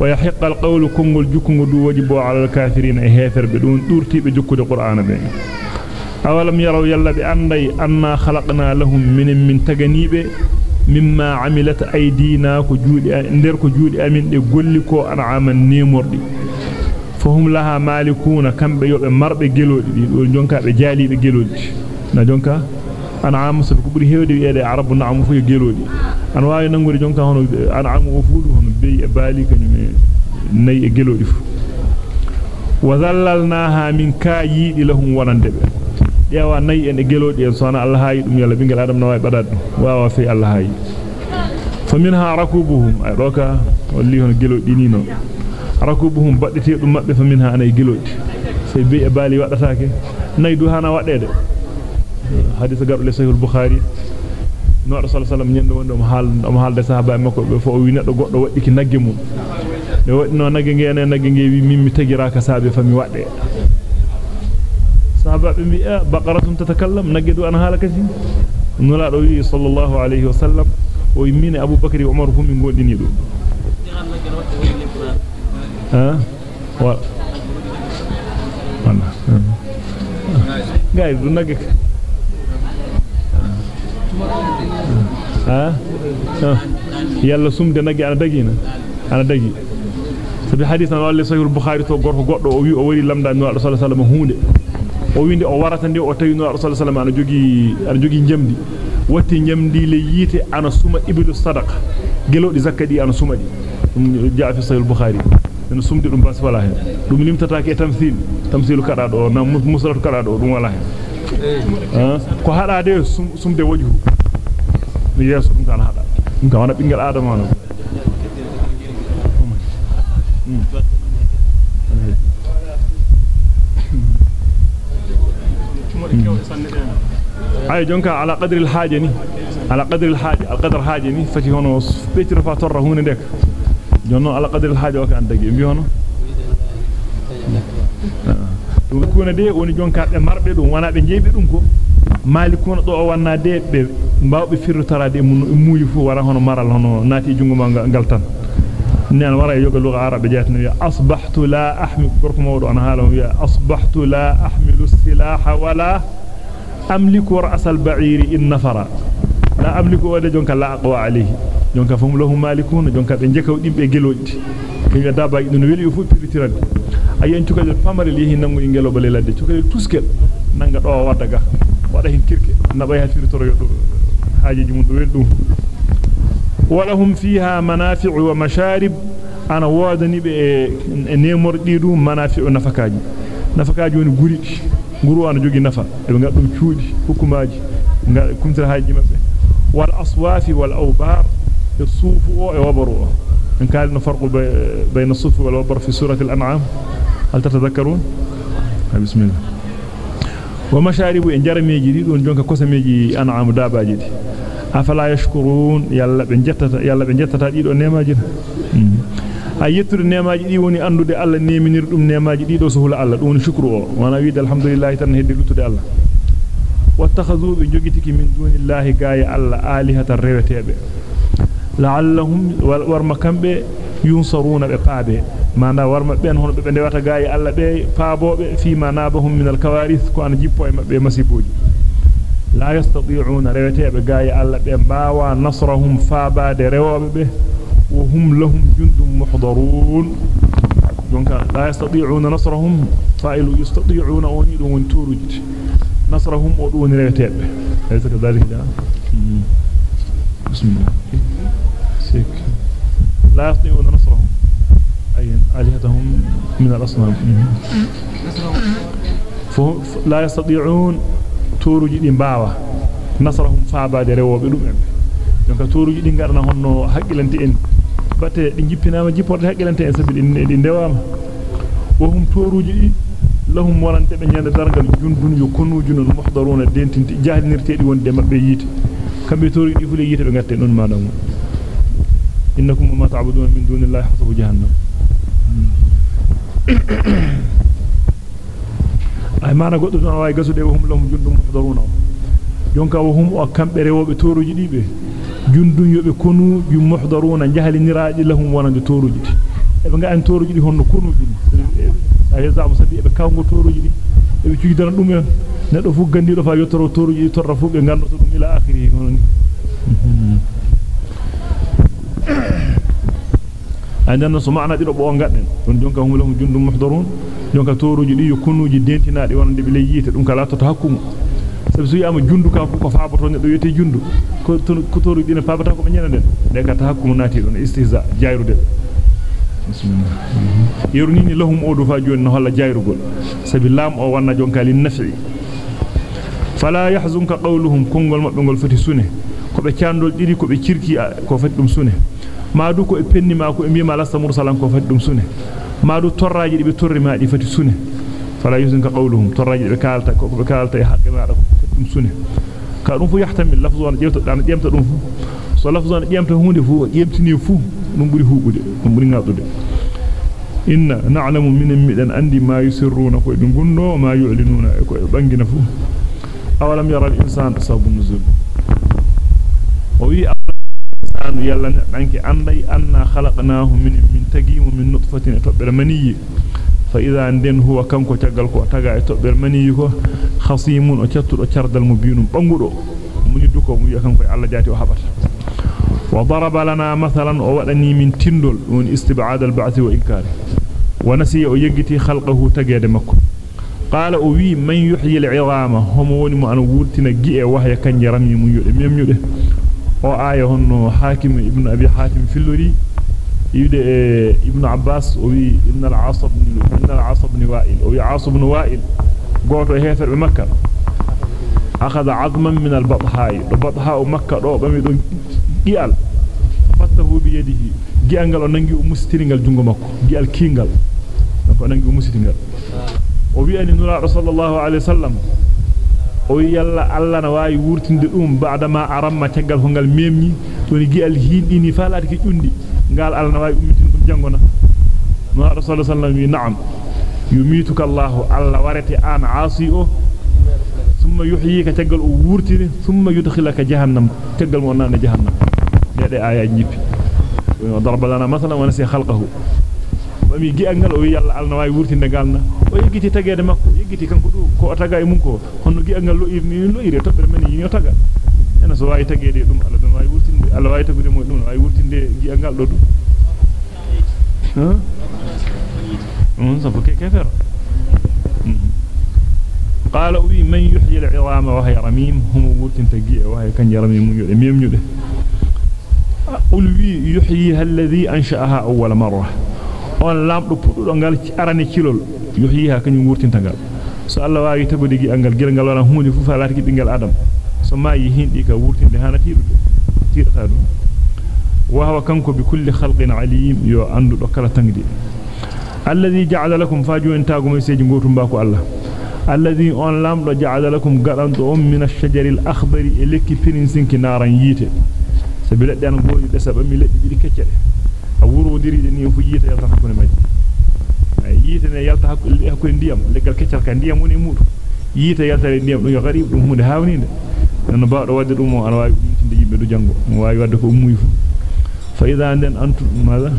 ويحق القول كونغول جوكونغو دو وجبو على الكافرين هيفر بدون دورتي بجوكو دي بين أولم يروا يلا بأن أنا خلقنا لهم من من تجنيبه mimma amilat aydina ko juudi nder ko juudi amin de golli ko an'aman nemordi fahum laha malikuna kambe yobe marbe gelodi di do jonka be jalibe gelodi na jonka an'am so ko buri hewde wiede arabu na'am fu gelodi an waawi nangude jonka hono an'am o fuudu hono bey e baali kanyum e nay e gelodi fu wa zallalnaha min kayidi lahum wanande be yawa nay en e gelodi en sona Allah hayi dum yalla bingel adam na way badad waawa fi Allah hayi faminha rakubuhum ay doka walli hono gelodi ni no rakubuhum baddete dum mabbe faminha anay gelodi sey be e baali wadataake nay du hana wadede hadith garu le sahih al-bukhari no rasul sallallahu alaihi wasallam nyendo haal am haalde sahaba makko be fo wi neddo goddo waddi ki nagge mum be waddi no nagge ngene nagge ngewi mimmi tagira ka saabe fami wadde صحابه بمئة بقرة تتكلم نجد أنها لكسي نلا روي صلى الله عليه وسلم ويمين أبو بكر وعمر هم يقول دين يدو ها؟ و أنا جاي نجك ها؟ يلا سوم دي نجي أنا دغينا أنا دغي في حديث قال لي صحيح البخاري تو غورو غودو أو وي أو وري لمدا نوال صلى الله عليه وسلم هوندي o winde o warata ndi o tawi no rasul sallallahu alaihi wasallam jogi ana jogi jamdi watti jamdi le yite ana suma ibilu sadaqa gelodi zakadi ana suma di dum jaa fi sahih al-bukhari en sumdi dum bas wala hen dum limtata ke tamthil tamthilu kada do na musratu kada do dum wala hen ko hada de sumde wajhu yeso dum kan hada dum kan wana bingel adama no ay jonka ala qadri al haja ni ala qadri al haja al qadr haja ni fati hono petiro fa torra hunde dek jonno ala qadri al haja o kan dagi mbi hono dum kuna de woni jonka be marbe dum wana be jeebi dum ko malikuna do o wanna de be mbawbe firrotarade mun muuyi fu wara hono maral hono naati jungo ngal tan neen wara yoga lugha arabe jatno ya asbahtu la ahmilu gorko mawdo ana haala ya asbahtu la ahmilu silaha wala al-ba'ir in nafara la amliku wada jonka la aqwa alayhi jonka fam lahu malikun jonka be jekaw dimbe geloji kay daba idun weli fu pirtirande ayen cukal pamare li hinangu ngelo bale ladde cukal tuskel nanga do wadda ga wada hin kirke nabay ha firtoro yodo haajeji mun do weldum ولهم فيها منافع ومشارب e nemordi dum manafi o nafakaaji nafakaaji woni guri guru ana jogi nafa. Be ngaddum cuudi hukumaaji kumtira haaji mabbe wal aswafi wal awbar الصوف وبر إن كان فرق بين الصوف والوبر في سورة الأنعام هل تتذكرون بسم الله ومشارب إن جرميجي دي دون جونك كوسميجي أنعام داباجي دي أفلا يشكرون يلا بنجتتا يلا بنجتتا دي دون نيماجي ay yettude neemaaji di woni andude alla neminir dum neemaaji di do so hula alla dum shukru o wana wiide alhamdulillah tan heddi luttude alla wattakhadhu bi jogitiki min dunillahi gaaya alla alihata rewetebe la'allahum warma kambe yunsaruna be paabe manda warma ben hono be ndewata gaay alla be paabobe fi ma nabahum min al-kawarith ko an jippo e mabbe masibuji la yastati'una rewetebe gaay alla be baawa nasrahum faabade rewobe be وهم لهم جند محضرون. جونكا لا يستطيعون نصرهم. فايلو يستطيعون اونيدو من تورج. نصرهم ودون ريتيب ليس كذلك؟ لا. بسم الله. سيك. لا يستطيعون نصرهم. أي آلهتهم من الأصنام. فهم لا يستطيعون تورج دي باوا. نصرهم فابا دي ريوبو دونك تورج دي غارنا هونو حقلنتي batte di jippinama jipporde hakkilante en sabi di ndewama wo hum toruji di lahum warante be nyande dargal jundun yo konuju non muhdaruna dentinti jahdinirteedi wonde mabbe yite kambe toruji di fule yite be ngatte non madam وما تعبدون من دون الله حسب جهنم ay mana goddo don way gasude hum lahum jundum muhdaruna jonka wo hum o kambe rewobe toruji dibe jundum yobe konu jum muhdaruna jahaliniraaji lahum wonande toruji di ebe nga an toruji di honno konuji di ay zamu sabi ebe kawngo toruji di ebe cugi dana dum en neddo fu gandido fa yottoro toruji di torra fu be gandoto dum ila akhiri hono andan so maana dido bo gadden don jonka hum lahum jundum muhdarun jonka toruji di kunuji dentinaadi wonde be leyyite dum kala to hakkumu sabi so yama jundu ka ko faaboto ne do yete jundu ko ko toruji dina faabata ko be nyana de ka ta hakkumu naati don istihza jayrude bismillah yeruni ni lahum odu fa joni no holla jayrugol sabi lam o wanna jonka lin naf'i fala yahzunka qawluhum kongol mabbe gol fati sune ko be ciandol didi ko be cirki ko fati dum sune maadu ko e penni ma ko e biima lasta mursalan ko fati dum sune maadu torraaji di be torri ma di fati sune فلا يزنك قولهم ترجع بكالتا بكالتا حق ما لكم سنة. كان فو يحتمل. لفظ وأنا جيمت أنا جيمت دون فو. سو لفظ وأنا جيمت هوند فو. جيمتني فو. دون بري هو بودي دون بري غادو ان نعلم من ميدن عندي ما يسرون كو دون غندو ما يعلنون كو بانغينا فو. أولم يرى الإنسان صوب النزول. وي الإنسان يلا نانكي اندي ان خلقناه من من تقيم من نطفة. تبرمنيه فإذا عندن هو كم كو تجعل كو تجا تبر مني كو خصيم وشتر وشرد المبين بانغودو من يدكو من يكم الله جاتي وحبت وضرب لنا مثلا وودني من تندول من استبعاد البعث وإنكاره ونسي ويجتي خلقه تجاد مكو. قال أوي من يحيي العظام؟ هم وني ما أنا ولتنا جئ وهي كان يرمي من يؤمن o aya honno hakim ibn abi hatim fillori يبدأ آه، ابن عباس وبي ابن العاصب ابن العاصب نوائل وبي عاصب نوائل قوته هيفر بمكة. أخذ عظما من البطحاء. البطحاء ومكة روب أميدون قيال فتهو بيده. قيانجل وننجي أمستيرنجل جنجو مكو. قيال كينجل وننجي أمستيرنجل وبي أن نرى رسول الله عليه وسلم. ويلا الله نواي ورتند أم بعدما أرم ما تنجل هنجل ميمي توني قيال هيد إني فالاتك يوندي ngal alla na waawi ummitin dum jangona no rasul sallallahu alaihi na'am yumituka allah alla warete an aasi o thumma yuhyika tegal o wurtini thumma yudkhilaka jahannam tegal mo nana jahannam dede aya jippi darba lana masalan wa nasi khalqahu bami gi'al ngal o yalla alla na waawi wurtinde galna o yigiti tagede makko yigiti kanko du ko taga e mun ko honno gi angal lo irni lo ire tobbere men yi taga ena so wayi tagede dum alla don wayi tagude mo dum wayi wurtinde gi angal do ha on sabu ke kefero قال وي من يحيي العظام وهي رميم هم ورتن تجي وهي كان يرمي من يده ميم يده ulwi yuhyiha alladhi ansha'aha awwal marra on lamdo puddo ngal arane cilol yuhyiha kanyum wurtinta ngal so Allah waawi tabudigi angal gel ngal wana hunde fu fa laati bingal adam so maayi hindi ka wurtinde hanati dum تيتادو وهو كنك بكل خلق عليم يو اندو دو كلا تانغدي الذي جعل لكم فاجو ان تاغو ميسيجي غوتو باكو الله الذي اون لامدو جعل لكم غاندو ام من الشجر الاخضر اليك برينسينك ناران ييته سبيل دان غوري دسا بامي لدي دي كيتيري اورو ديري ني فو ييته يالتا حكو ني ماجي اي ييته ني يالتا حكو ليكو نديام ليغال كيتيركا نديام وني مودو ييته يالتا ني نديام دو غريب دو مود هاوني non baado wadde dum an waawi umtinde yimbe du jango mo waawi wadde ko ummuy fu. Fa idha anden antu madha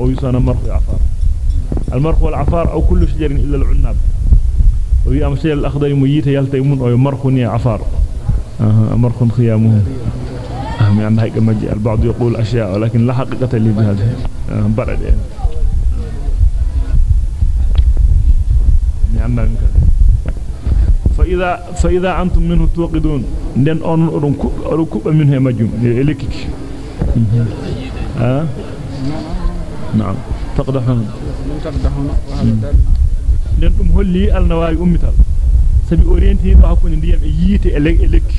أو يسان مرخ عفار المرخ والعفار أو كل شجر الا العناب وهي امثال الاخضر ميت يلتي من أو مرخني عفار آه مرخ خيامه اهم عندها هيك مجي البعض يقول اشياء ولكن لا حقيقه لي بهذا برد يعني فإذا فإذا أنتم منه توقدون دين أن أركب منه مجمع إليك نعم. تقدحون. دين أم هو لي النواي أم مثال سبي أورينتي ما هكون ديم ييت إليك إليك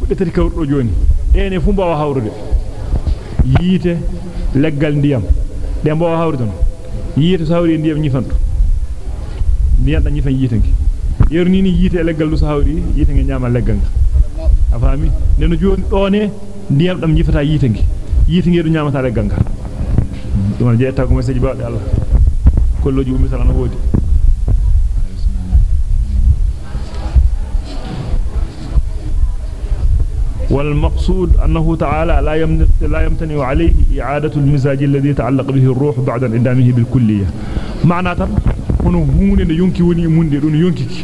كل تلك الرجوني دين فهم بوا هورد ييت لقال ديم دين بوا هورد ييت ساوري ديم نيفان. ديم نيفان ييتنك yeru ni ni yiite e leggal du so hawri yiite nge nyama leggal nga afami nden joni done ndiyam dam nyifata yiitenki yiite nge du nyamata leggal nga dum jeeta ko message baade Allah kolloji ummi tan wodi والمقصود أنه تعالى لا لا يمتنع عليه إعادة المزاج الذي يتعلق به الروح بعد انعدامه بالكلية معنى تر هنا هون ينكي وني مندي دون ينكيك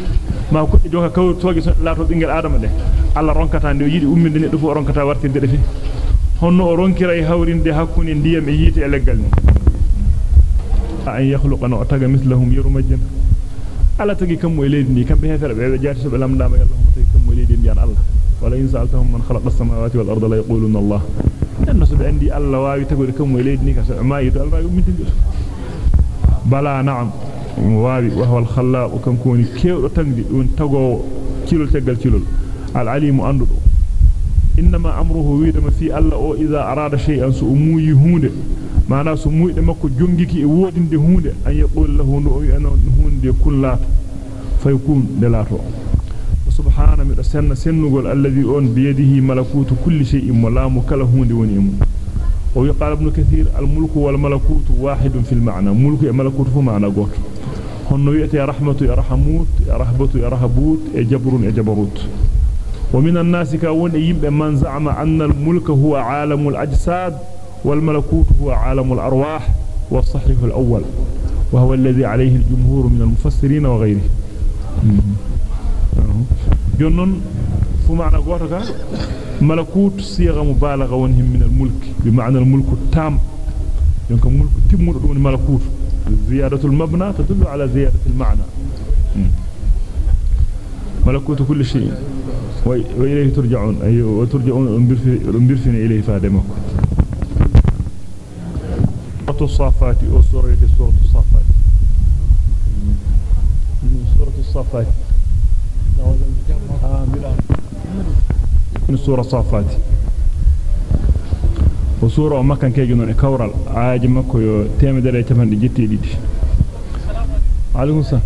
ما كنت جوكا كو توغي لا تو بينغال آدم ده الله رونكتا ندي يدي امي دي دفو رونكتا wartinde defi honno o ronkira e hawrinde hakkunde ndiyam e yite e leggal ni an yakhluqana wa taga mislahum yurmajjan ala tagi kam moy leydi ni kambe hefere be jaati so be lamdama yalla tagi kam moy leydi mbiyan Allah wala in sa'altahum man khalaqa as-samawati wal arda la yaquluna Allah en so be andi Allah waawi tagode kam moy leydi ni ka so ma yido waawi umminde bala na'am waawi wa huwa al-khallaq kam koni kewdo tangdi don tago cilol tegal cilol al-alim andudo إنما أمره ويدما في الله أو إذا أراد شيئا سأموي هونده معنى سموي دمكو جنجيكي وودين دي هونده أن يقول له نؤي أنا هونده كن لا فيكون دلاتو سبحانه من سن سنغول الذي أون بيده ملكوت كل شيء ولا مكله هونده ونيم ويقال ابن كثير الملك والملكوت واحد في المعنى ملك وملكوت في معنى هنو يأتي رحمة يا رحموت يا رهبة يا رهبوت يا جبر يا جبروت. ومن الناس كون يمب من زعم أن الملك هو عالم الأجساد والملكوت هو عالم الأرواح والصحيح الأول وهو الذي عليه الجمهور من المفسرين وغيره. جنن فمعنى قوتك ملكوت صيغة مبالغة ونهم من الملك بمعنى الملك التام. يمكن ملك تمر دون ملكوت. زيادة المبنى تدل على زيادة المعنى. ملكوت كل شيء. وإليه ترجعون. أي وترجعون انبرفن إليه فادمك سورة الصافات أو سورة سورة الصافات. سورة الصافات. من سورة الصافات وسورة مكان كيجنون كورال. عاج مكو يو تيمدري تمن جيتي ديدي عليكم السلام.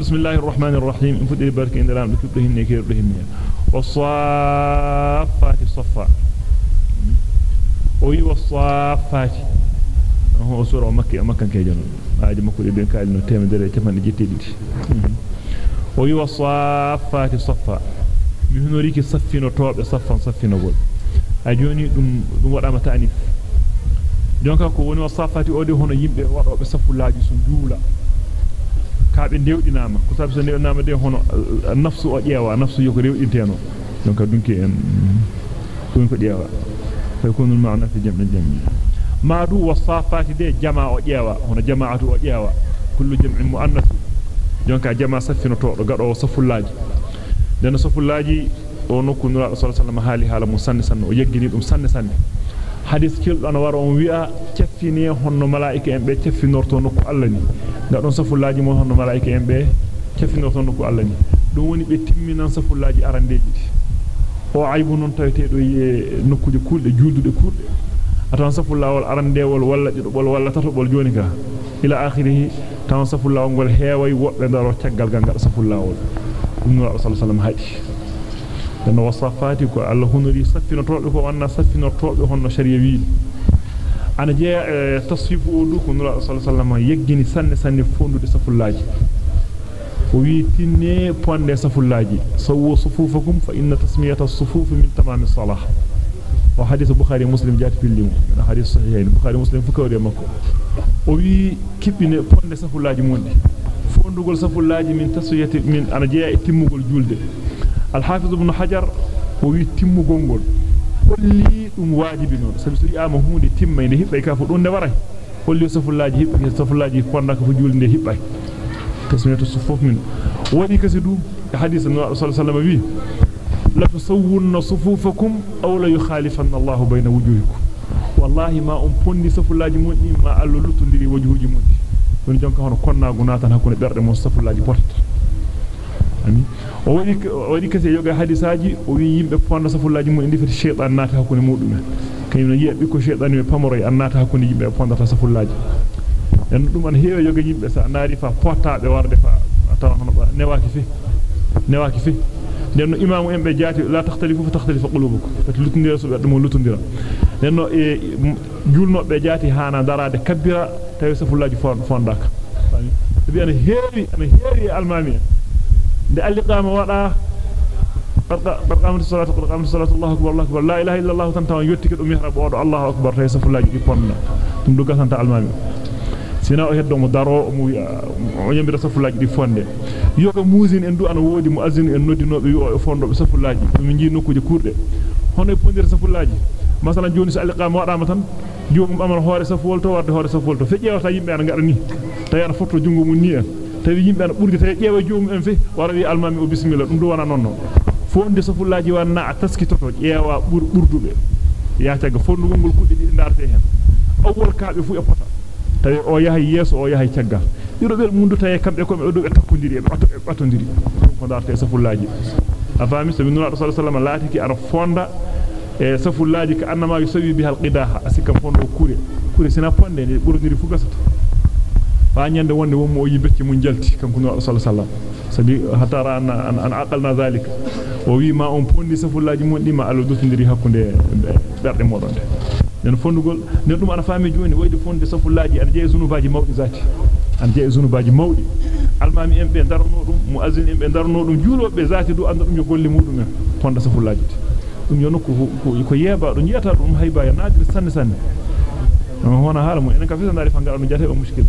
بسم الله الرحمن الرحيم. إن فدي برك إن لام دكبهن كيردهن والصافات صفا وي والصافات. هو سوره مكه مكه كيجن aaji makko de ben kaalino temedere temande jetti didi وي والصافات صفا mi honoriki saffino tobe saffan saffinogol a joni dum dum wadama ta'nif jonka ko woni wasafati ode hono yimbe wadobe saffulaaji so juula kaabe dewdinama ko sabi so dewdinama de hono nafsu o ƴeewa nafsu yoko rewdinteno donc dunki en dum ko ƴeewa fay kunu ma'na fi jam'i jam'i ma du wasafati de jama o ƴeewa hono jama'atu o ƴeewa kullu jam'in muannas donc jama saffino to do gado safullaaji den safullaaji o nokku nura sallallahu haali hala mun sanne sanne o yeggini dum sanne sanne on wi'a ceffini honno malaika en be ceffinorto nokku Allah ni gadon safullaaji mo honno malaika en be ceffinorto nokku Allah ni dum o aybu non taweteedo e nokkuje kulde juldude kurde atawan safullaawol arandewol walla didobol walla tatobol joni ka ila akhirih tawan safullaawol gol heeway wobbe daro taggal gal ngada safullaawol dan wasafati ko Allah hunuri saffinotobe ko wanna saffinotobe honno sharia wi ana je tasfifu o du ko no sallallahu alaihi wasallam yeggini sanne sanne fondude safullaaji o wi tinne ponde safullaaji sawu sufufakum fa inna tasmiyata as-sufuf min tamam as-salah wa hadith bukhari muslim jati fillimu min hadith sahihain bukhari muslim fu kawde makko o wi kibbine ponde safullaaji mundi fondugol safullaaji min taswiyati min ana jeya e timmugol julde al-hafiz ibn hajar o wi timmugol gol holli dum wajibi non sabi so yi'ama hunde timmayde hibbe ka fu dum ne waray holli safullaaji hibbe safullaaji ponda ko fu julde hibbe tasmiyatu sufuf min wadi kasidu hadith sallallahu alaihi wasallam wi la tusawwunna sufufakum aw la yukhalifanna Allahu bayna wujuhikum wallahi ma um pondi safullaaji monni ma allo lutundiri wujuhuji monni don jonka hono konnaagu natan hakkunde berde mon safullaaji potata ami o wadi o wadi kasi yoga hadisaaji o wi yimbe ponda safullaaji mun indi fati shaytan nata hakkunde mudum kanyum yi'a ko shaytan wi pamoro e annata hakkunde yimbe pondata safullaaji en dum an heewe yoga yimbe sa naari fa pottaabe warde fa taw hono ba newaaki fi newaaki fi nenno imamu en be jaati la takhtalifu fa takhtalifu qulubukum fati lutundira so be dum lutundira nenno e julno be jaati hana darade kabbira tawi safullaaji fondaka bi ana heewi ana heewi almami de alliqama wada قامت الصلاة قد قامت الصلاة الله أكبر الله أكبر لا إله إلا الله تنتهى يوتك الأم يهرب وضع الله أكبر تيسف الله جدي قمنا ثم دوغا سنتا المامي sina o heddo mo daro mo o nyambira safulaaji di fonde yoga muusine en du ana wodi muazzin en noddinobe yo e fondo be safulaaji dum ji nokkuje kurde hono e pondir safulaaji hoore safol to fe ƴewata yimbe ana ngada ni tawi ana fotto jungo mun ni en tawi yimbe ana burdi tawi ƴeewa jomum en fe wara wi almami o bismillah dum do wana nonno fonde safulaaji wanna a taskitoto ƴeewa bur burdube yaataga fondugol ngol kudde di ndarte hen awwal kaabe fu e pota tawi o yahay yeso o yahay caggal dido be mundu tawi kambe ko be do be takkondiri e batondiri dum ko darte safullaaji afami so minna rasul sallallahu alaihi wasallam ara fonda e safullaaji ka annama yusawi bihal qidaha asika fondo kure kure sina ponde ne burdiri fu gasata fa nyande wonde won o yibecci mun jalti kanko no sallallahu sabi hatara an an aqalna zalika o wi ma on pondi safullaaji mon di ma allo dotondiri hakkunde berde modon de nen fondugol nen dum ana faami joni wayde fonde safullaaji ana jeey zunubaji mawdi zati ana jeey zunubaji mawdi almami en be darno dum muazzin en be darno dum juulobe zati du anda yo golli mudum en fonda safullaaji dum yo nokku ko yeba do jiyata dum hayba ya nadir sanne sanne no hona hala mo en ka fisa ndari fangara no jate o muskil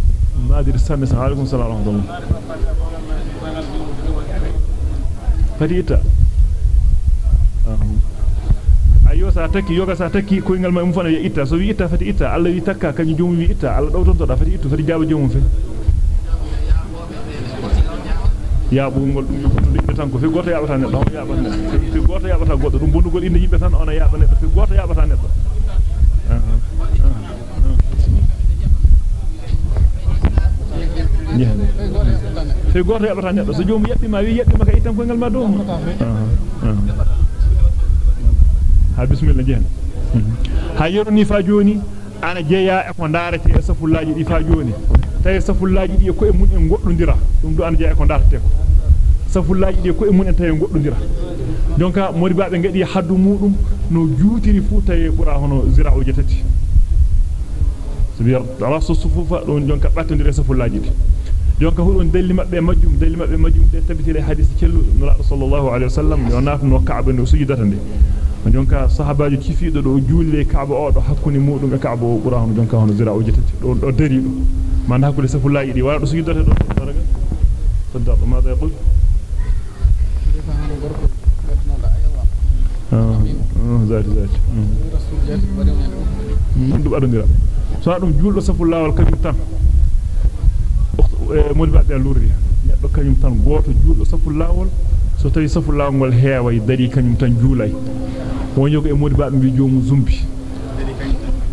nadir sanne sanne alaikum wa rahmatullah fadita ayo sa takki yoga sa takki ko ngal ma fana ya itta so wi itta fati itta Allah wi takka kanyu joomu wi itta Allah daw tonto da fati ittu fati jaaba joomum fe ya bungol dum yobbude yimbe tan ko fi goto yabata neddo on yabata neddo fi goto yabata goddo dum bondugol inde yimbe tan ona yaba neddo fi goto yabata neddo fi goto yabata neddo so joomu yabbi ma wi yabbi ma ka ittan ko ngal ma do ha bismillah jehen ha yorni fa joni ana jeya e ko darete e safullaaji di fa joni tay safullaaji di ko e mun en goddondira dum do ana jeya e ko darete ko safullaaji di ko e mun en tay goddondira donc modi baabe ngadi haddu mudum no juutiri fu tay bura hono zira'u jetati sabi rasu sufufa don jonka battondire safullaaji di donc hudon dalli mabbe majjum dalli mabbe majjum de tabitire hadith cellu nura sallallahu alaihi wasallam yo nafno ka'ba no sujudata de jonka sahabaaji cifiido do juulle kaaba o do hakkunde mudum e kaaba o bura hono jonka hono zira o jetati do do dari do man hakkunde safulaaji di wala do sujudata do daraga tadda ma da yaqul ah zati zati dum adondira so dum juldo safulaawal kanyum tan modi babbe lurri neddo kanyum tan goto juldo safulaawal so tawi safu lawngol heeway dari kanyum tan juulay won yogo e modi baabe bi joomu zumbi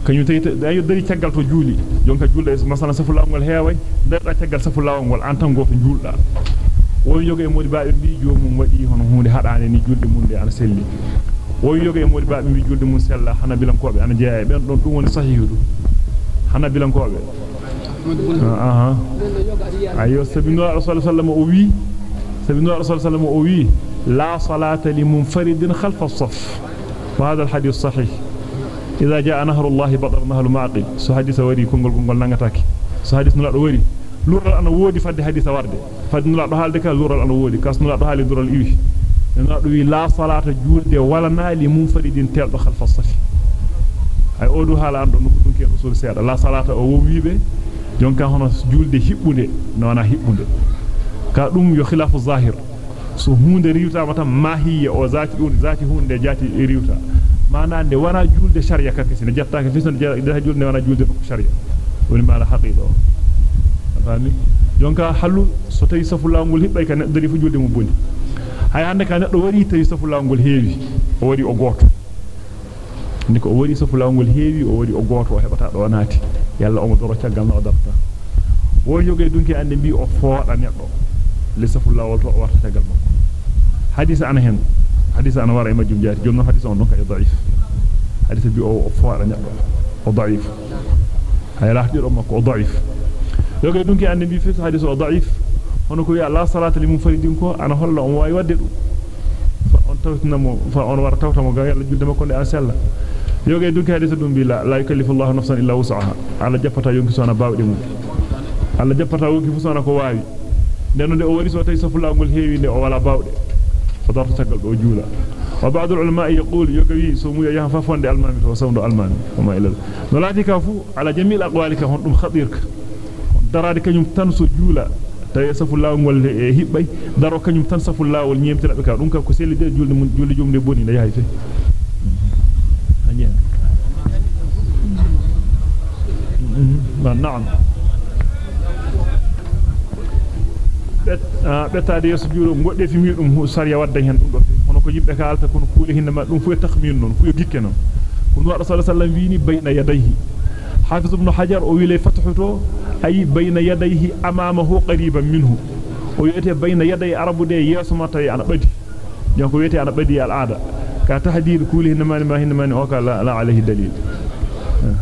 kanyum tawi dayo dari tagal to juuli jonka julde masala safu lawngol heeway darda tagal safu lawngol an tan goto juulda won yogo e modi baabe bi joomum wadi hono hunde hadaane ni julde mun de ana selli won yogo e modi baabe bi julde mun sella hana bilankobe ana jeeya ben don dum woni sahihu hana bilankobe aha ayo sabino rasul sallallahu o wi sabino rasul sallallahu o wi la salata li munfaridin khalfa as-saff wa hadha al-hadith sahih idha jaa nahru allah badar nahru ma'qil so hadith wari kongol kongol nangataki so hadith nula do wari lural ana wodi fadde hadith warde fadde nula do halde ka lural ana wodi kas nula do hali dural iwi nula do wi la salata julde wala nali munfaridin teldo khalfa as-saff ay odu hala ando no dum ken usul seeda la salata o wiibe jonka hono julde hibbunde nona hibbunde ka dum yo khilafu zahir so hunde riwta mata mahiya o zati dum zati hunde jati riwta mana nde wana julde sharia kake sine jattaake fisan de julde wana julde ko sharia woni mala haqiqa fami jonka halu so tawi safu lawngol hibbay ka neddo ri fu julde mo boni hay hande ka neddo wari tawi safu lawngol heewi o wari o goto ndiko o wari safu lawngol heewi o wari o goto o hebata do naati yalla o mo doro ciagal no darta wo yoge dunki ande bi o fooda neddo le safu lawol to o warta ciagal makko hadith ana hen hadith ana wara e majjum jaati jomno hadith on donc ay da'if hadith bi o fooda neddo o da'if hay lahdi do makko o da'if yoge dunki ande bi fi hadith o da'if hono ko ya la salata li munfaridin ko ana holla on way wadde dum fa on tawtinamo fa on wara tawtamo ga yalla julde makko de an sella yoge dunki hadith dum bi la la yukallifu allah nafsan illa wus'aha ala jappata yonki sona bawde mum alla jappata yonki fu sona ko waawi den de o wari so tay safulangol heewi de o wala bawde o darto tagal do juula wa ba'd al ulama yaqul yogawi so mu yaha fa fonde almami to sawndo almami wama ila no lati ka darade kanyum tan so juula tay safulangol e hibbay daro kanyum tan safulawol nyemtira be ka dum ka ko selli de julde mun julde jumde boni da yahay fe hanyen نعم betade yeso juuro godde fi mi dum sariya wadda hen dum do hono ko yimbe ka alta kono kuule hinna ma dum fu takhmin non fu gikke non ko no rasul sallallahu wini bayna yadayhi حافظ ابن حجر ويلي فتحته أي بين يديه أمامه قريبا منه. ويأتي بين يدي عرب دي يسمى تي أنا بدي. يعني كويتي أنا بدي العادة. كتحديد كله إنما ما إنما أوكا لا, لا عليه دليل. السلام.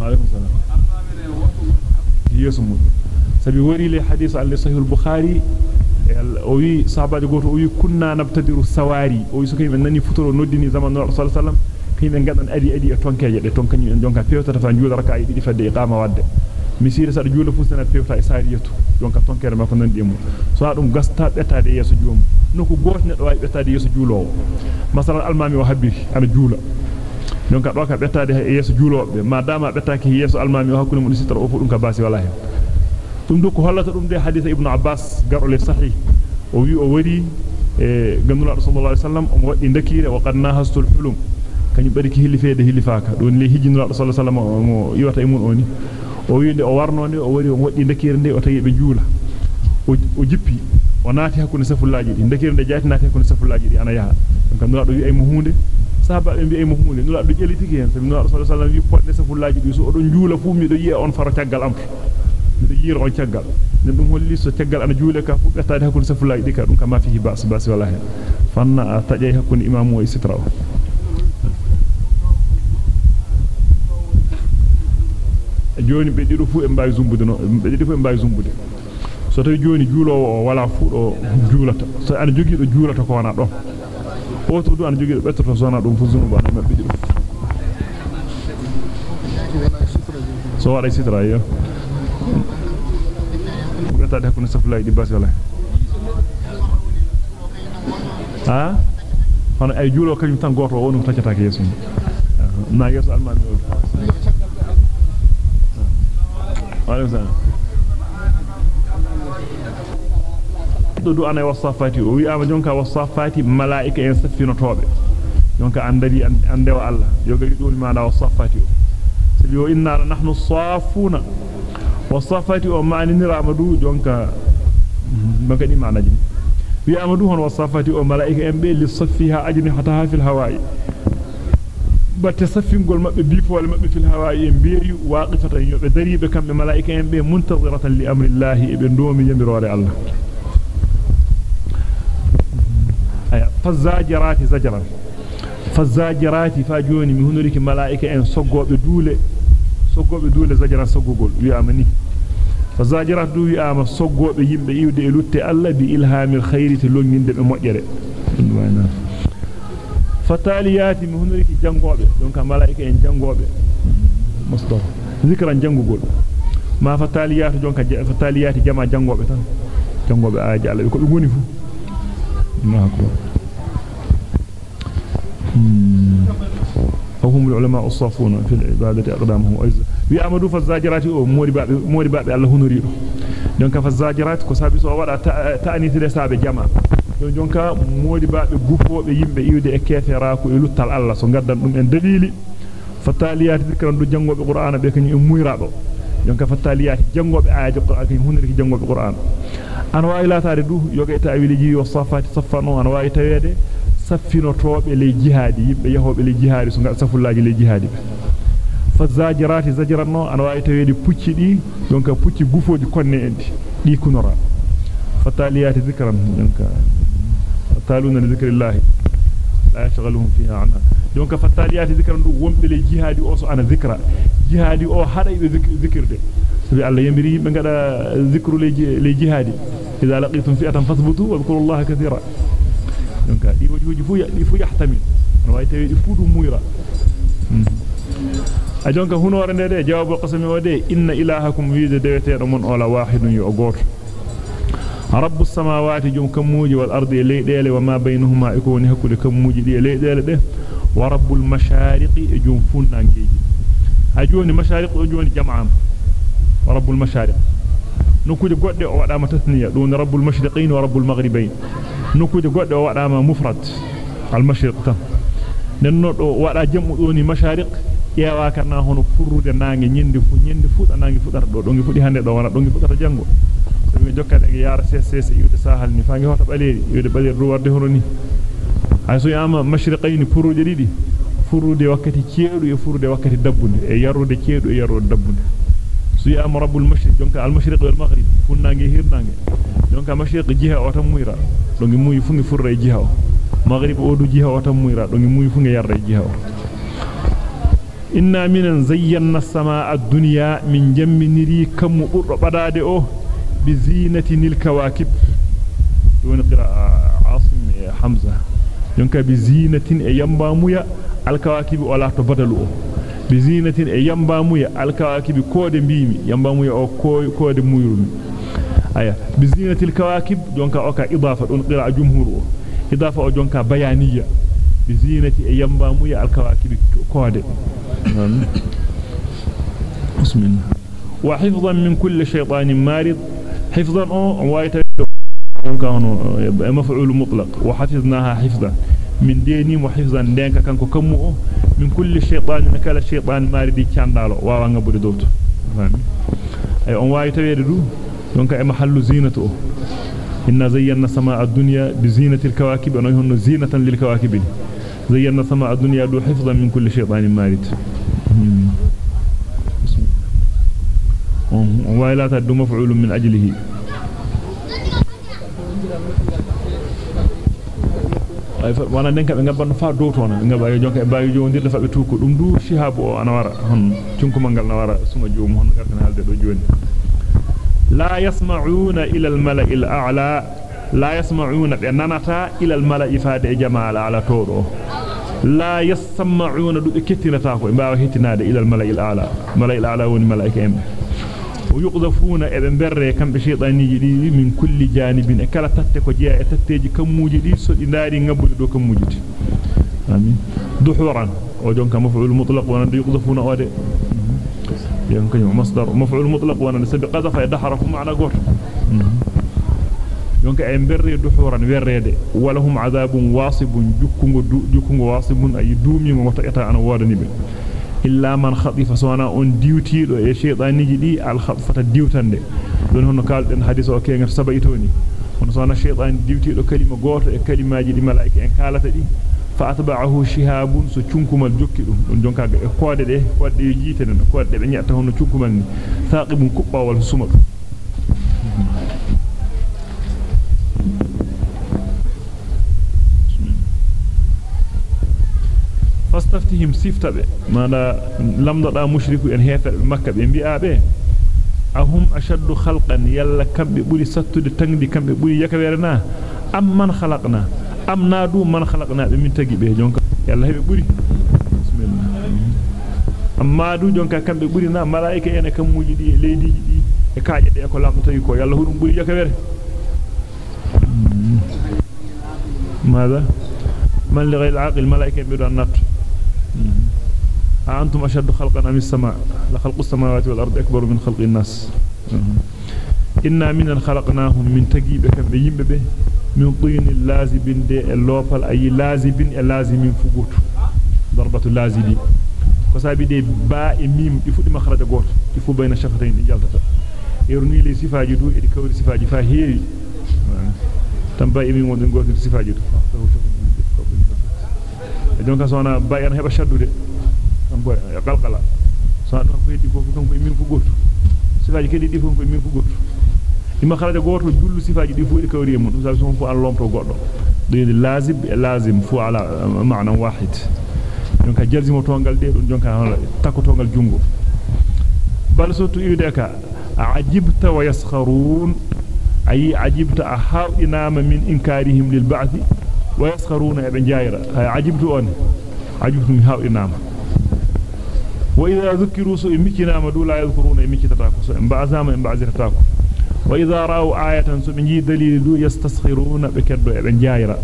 عليكم وعليكم السلام يسمى حديث عن صحيح البخاري. أوي صعب جوته أوي كنا نبتدر السواري. أوي سكيم أنني فطر نودني زمان الرسول صلى الله عليه وسلم. Kaybe gadan adi adi e tonkeje de tonkani en jonka pewtata fa juula raka didi fadde iqama wadde misira sada juula fu sana pewta e sariyatu jonka tonkere ma ko nandi mu so dum gasta betade yeso joom noko goto neddo way betade yeso juulowo masalan almami o habbiri ana juula donc do ka bettade yeso juulobe ma dama bettaaki yeso almami o hakkunde mun sitra o fu dum ka basi wala hen dum du ko hollata dum de hadith ibnu abbas garole sahih o wi o wari e gandula rasulullah sallam o waddi ndakire wa qad nahastul hulum kany bari ki hilifede hilifaka don le hijinula rasulullah sallam mo yota e oni o wi de o warnonde o wari o waddi ndakire de o tayi be juula o jippi o naati hakkunde safullaaji di ndakire de jaati naati hakkunde safullaaji di ana yaha donc gandula do wi ay mo hunde sahaba be bi'ay mo hunde nula do jelitiki hen sabi nula sallallahu alaihi wasallam wi podde safullaaji di so odon juula fu mi do yi'a on faro tiagal am do yiira on tiagal ne dum holli so tiagal ana juule ka fu bettaade hakkunde safullaaji di ka dum ka ma fihi bas bas wala hen fanna tajay hakkunde imamu o o joni be dido fu e mbaawi zumbude no be dido fu e mbaawi zumbude so tawi joni juulowo o wala fu do juulata so ana jogi do juulata ko wana don oto du ana jogi do betto zona dum fu zunubu ana mabbe dido so wada sitra yo beta de ko saflay di bas wala ha hono ay juulo kanyum tan goto o wonu taccata ke yeso na yeso almami sana du ana wasafati o wi ama jonka wasafati malaika en saffinotobe jonka andari andewa Allah yogari dum maana wasafati o sabi o inna nahnu safuna wasafati o maani nirama du jonka magani maanaji wi amadu hon wasafati o malaika en be li saffiha ajni hata fil hawa'i batte saffingol mabbe bifole mabbe fil hawa'i en beeri waqifatan yobe daribe kambe malaika en be muntaziratan li amri llahi e be ndomi yamirore allah aya fazajirati zajran fazajirati fa joni mi hunuriki malaika en soggobe duule soggobe duule zajran soggogol wi amani fazajirati du wi ama soggobe yimbe iwde e lutte allah bi ilhamil khairiti longinde be mojjere fataliyati mi hunuriki jangobe donc malaika en jangobe mustafa zikran jangugol ma fataliyati jonka fataliyati jama jangobe tan jangobe aaji Allah ko be goni fu أكبر فهم العلماء الصافون في العبادة أقدامهم وإذا بيعمدوا فالزاجرات موري باب الله نريد دونك فالزاجرات كو سابي سو ودا تاني تي don jonka modi baabe gufobe yimbe iwde e kefera ko e luttal Allah so gaddan dum en dalili fataliyati dikran du jangobe qur'ana be kany e muyrado jonka fataliyati jangobe aaje qur'an kany hunirki jangobe qur'an an waawi laataade du yoga ta'wiliji yo safati saffano an waawi tawede saffinotobe le jihadi yimbe yahobe le jihadi so ngal safullaaji le jihadi be fazajirati zajranno an waawi tawede pucci di donc pucci gufoji konne endi di kunora fataliyati zikran donc تالون لذكر الله لا يشغلهم فيها عنها. دونك فالتاليات ذكر دو وومبل جيهادي أو سو أنا ذكر جيهادي أو حداي ذكر دي. سبي الله يمري يبا غدا ذكر لي جيهادي إذا لقيتم فئة فثبتوا واذكروا الله كثيرا. دونك دي وجوه فيا دي فيا احتمل رواية تي فودو مويرا ا دونك هو نور ندي جواب قسمي ودي إن إلهكم يوجد دوتير من اول واحد يو غوتو رب السماوات جم كموجي والأرض ليديل وما بينهما يكون هكذا كموجي دي ليديل ده ورب المشارق جم فنانكيجي هجوني مشارق جوني جمعان. ورب المشارق. نكوجي قد وعدام تثنية. دون رب المشرقين ورب المغربين. نكوجي قد وعدام مفرد. المشرق تن nenno do wada jamu doni mashariq yewa karna hono furrude nangi nyinde fu nyinde fu nangi fudata do do ngi fudi hande do wana do ngi fudata jango so mi jokkade e yaara ss yude sahal ni fangi hota baleeri yude baleeri do warde hono ni ay so yama mashriqayn furrude didi furrude wakkati ceedu e furrude wakkati dabbunde e yarrude ceedu e yarrude dabbunde so yama rabbul mashriq jonka al mashriq wal maghrib funnange hirnange jonka mashriq jiha o tan muyra do ngi muyi fu ngi furra e jiha o maghrib o du jiha o tan muyra do ngi muyi fu ngi yarra e jiha o inna minan zayyana as-samaa ad-dunya min jamminiri kam burdo badade o zinatin e yambamuya al-kawakib wala to badalu o bi zinatin e yambamuya al-kawakib koode biimi yambamuya o koode muyrumi aya bi zinatil kawakib jonka oka idafa dun qira'a jumhur o idafa o jonka bayaniya bi zinati e yambamuya al-kawakib koode بسم الله وحفظا من كل شيطان مارد حفظا. كانوا مفعول مطلق. وحفظناها حفظا. من ديني وحفظا. دينك كانكو كمو من كل شيطان نكال الشيطان ماردي تشاندالو واو نغبودي دوت أي اون واي تويدو دونك أي محل زينته. إن زينا سماء الدنيا بزينة الكواكب. انه هن زينة للكواكب. زينا سماء الدنيا دو حفظا من كل شيطان مارد مم. وإلا تدو مفعول من أجله. وأنا ننكا بنغبن فا دوتونا. نغبا يجونك باي جوندير فا بتوكو. دوم دو شهاب أنا ورا. هون تشنكو مانغال نا ورا. سوما جوم. هون غاتنا هالد دو جوني. لا يسمعون إلى الملأ الأعلى. لا يسمعون ناناتا إلى الملأ فاد جمال على تورو. لا يسمعون. دو كيتيناتا كو باو هيتناده إلى الملأ الأعلى. ملائكه الأعلى وملائكه ويقذفون ابن بره كم بشيطان يجري من كل جانب. كلا تتكو جاء تتجي كم موجدي سد داري نبري دو كم موجدي آمين. دحورا ودونك مفعول مطلق وأنا يقذفون اوده يعني كان مصدر مفعول مطلق وأنا نسبي قذف يدحرف معنى قر يونك ام بري دحورا ورد ولهم عذاب واصب جكو جكو واصب أي دومي موتا اتا أنا وادني illa man khatifa sona on diwtido e sheytaniji di al khatfata diwtande don hono kalden hadith o keenga sabaytoni on sona shaytan diwtido kalima goto e kalimaaji di malaika en kalata di fa atba'ahu shihabun so cunkumal jokki dum don jonka e koode de koode jite non koode be nyaata hono cunkumal ni saqibun kubba wal sumatu fastaftihim siftabe mala lamdoda mushriku en heferbe makka be bi'abe ahum ashaddu khalqan yalla kambe buri sattude tangdi kambe buri yakawerna am man khalaqna am nadu man khalaqna be min tagi be jonka yalla hebe buri amma du jonka kambe buri na malaika ene kamuji di leydiji di e kaaje de ko lamdo tawi ko yalla hudum buri yakawere ماذا من لغير العاقل الملائكه بدون النط أنتم أشد خلقا أم السماء؟ لخلق السماوات والأرض أكبر من خلق الناس. إنا من خلقناهم من تجيبك بيم به من طين اللازب دي اللوبل أي لازب اللازم فقوت ضربة اللازب كسابي دي باء ميم يفود مخرج غوت يفو بين شفتين جالتتا يرني لي صفاجي دو إدي كوري صفاجي فهيري تنبا ميم ودن غوت صفاجي دو donc sona bayan heba shaddude e e e e e ويسخرون ابن جايرة عجبت أن عجبت من هؤلاء وإذا ذكروا سوء مكنا دو لا يذكرون مكتتاكو سوء بعزام إن بعزرتاكو وإذا رأوا آية سوء من دليل دو يستسخرون بكدو إبن جايرة.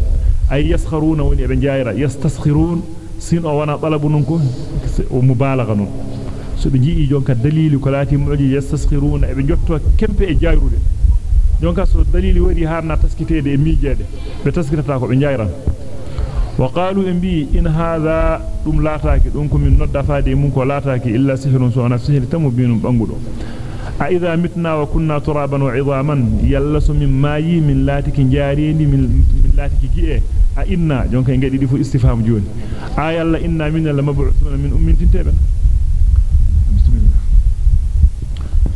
أي يسخرون وني إبن جايرة. يستسخرون سين أو طلب ننكو ومبالغة ننكو so be jii jonka dalili ko laati mu'ji yastaskhiruna e be jotto kempe e jayrude jonka so dalili wadi harna taskitede e mijeede be taskitata min nodda faade mun ko laataaki illa sihrun so na sihri tamu binum bangudo a idha mitna wa kunna turaban wa idhaman yallasu min mayi min laatiki jaarindi min min laatiki gi'e a inna jonka en gadi di fu istifham joni a yalla inna minna la mab'uthuna min ummin tintebe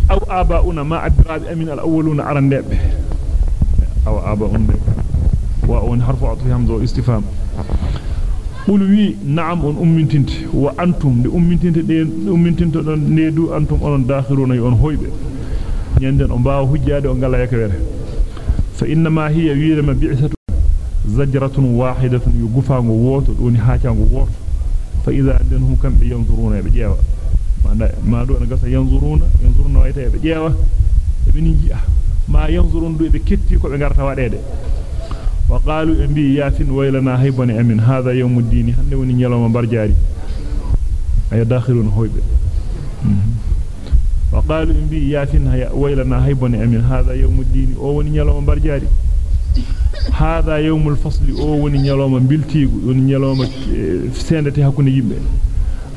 أو آباؤنا ما أدرى بأمين الأولون عرندب أو آباؤنا وأن حرف عطفي همزة استفهام قلوي نعم أن أمنتنت وأنتم لأمنتنت لأمنتنت ندو أنتم أن داخلون يون هويب يندن أن باو هجاد أن قال يكبر فإنما هي ويرما بعثة زجرة واحدة يقفا ووتو دون حاجة ووتو فإذا أدنهم كم ينظرون بجاوة ma do na gasa yanzuruna yanzuruna wayta be jeewa be ni ji'a ma yanzurun do وقالوا إن انبي ياسين ويلنا هيبني أمين. هذا يوم الدين. هل نوني نيلوما برجاري. اي داخلون هويب وقالوا انبي ياسين هي ويلنا هيبني أمين. هذا يوم الدين. أو وني نيلوما برجاري. هذا يوم الفصل. أو وني نيلوما بلتيغ. وني نيلوما سندتي حكوني يمبه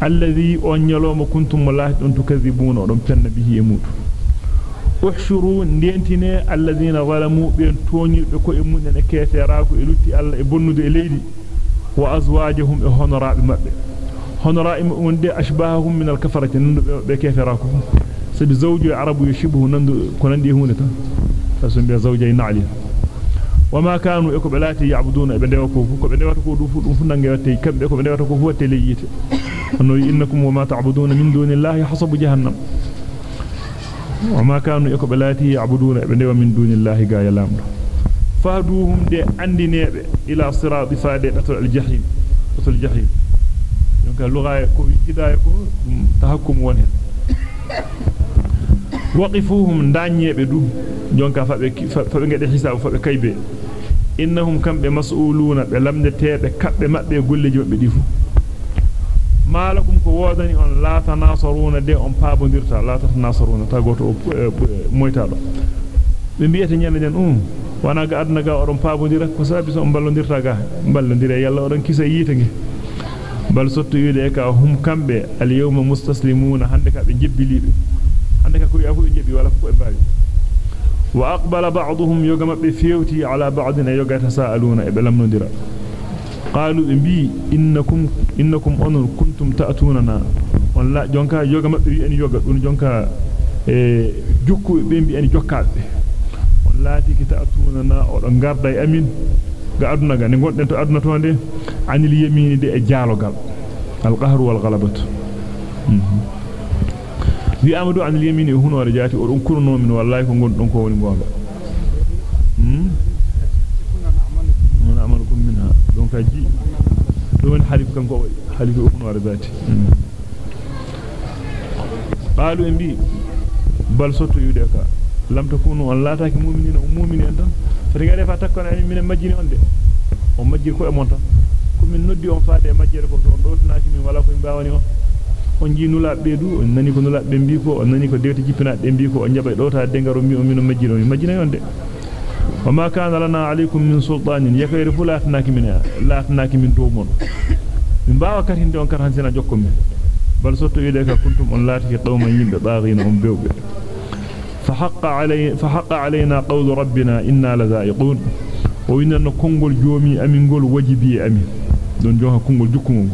الذي أو نيلوما كنتم ملاحظ أن تكذبون. ودم تنبيه يموتوا احشروا ننتين الذين ظلموا بين توني بكو امون نكيت راكو الوتي الله بنود الليدي وازواجهم هنراء مبه هنراء امون دي اشباههم من الكفرة نندو بكيف راكو سبي زوج عرب يشبه نندو كنندي هونتا فسنبي زوجي نعلي وما كانوا اكبلاتي يعبدون ابنوكو فوكو ابنوكو دوفو دوفو نانجواتي كم ابنوكو فواتي ليجيت انه انكم وما تعبدون من دون الله حصب جهنم وما كانوا يقبلاتي يعبدون ابنوا من دون الله قايا لامر فهدوهم دي عندي إلى صراط فادة الجحيم الجحيم donc lugha ko hidaya ko tahakkum woni waqifuhum danyebe du jonka fabe fabe ngade hisabu fabe kaybe innahum kambe mas'uluna be lamdetebe kabbe mabbe golleji mabbe malakum ko wodani on la tanasaruna de on pabondirta la tanasaruna ta goto moytaado be biyete nyande den um wana ga adna ga odon pabondira ko sabi so ballondirta ga ballondira yalla odon kisa yita ngi bal sotto yide ka hum kambe al yawma mustaslimuna hande ka be jebbilibe hande ka ko yafu be jebbi wala ko e baawi وأقبل بعضهم يوغم بفيوتي على بعض qalu bi bi innakum innakum onun kuntum ta'tunana. Walla jonka yoga mabbe wi en yoga dun jonka e jukku be bi en jokkaabe wallati ki ta'tunana o don garda e amin. Ga aduna ga ne gonden to aduna to nde anil yamini de e jalogal al qahru wal ghalabatu mhm. wi amadu anil yamini e hunore jati o don kurno min wallahi ko gondon ko woni gonga minha donc aji don halif kan ko halif hunore zati qalu embi bal soto yude ka lam takunu on laataaki mu'minina o mu'mini en tan fati ngade fa takkona en min majjini on de on majjir ko e mon tan ko min noddi on faade e majjere ko on dootunaaki min wala ko mbawani on on ji nula beedu on nani ko nula be mbi ko on nani ko dewte jippina be mbi ko on jaba doota dengaro mi on min majjino mi majjina on de وما كان لنا عليكم من سلطان. يكير فلاتناك من لاتناك من دومون من باوكا هندي وانكر هنسينا جوكم بل سوتو يدك كنتم أن لاتك قوما يمب باغين هم بيوبي فحق, علي فحق علينا قول ربنا إنا لذائقون. وإن أن كنغل جومي أمين قول وجبي أمين. دون جوها كونغول جوكم.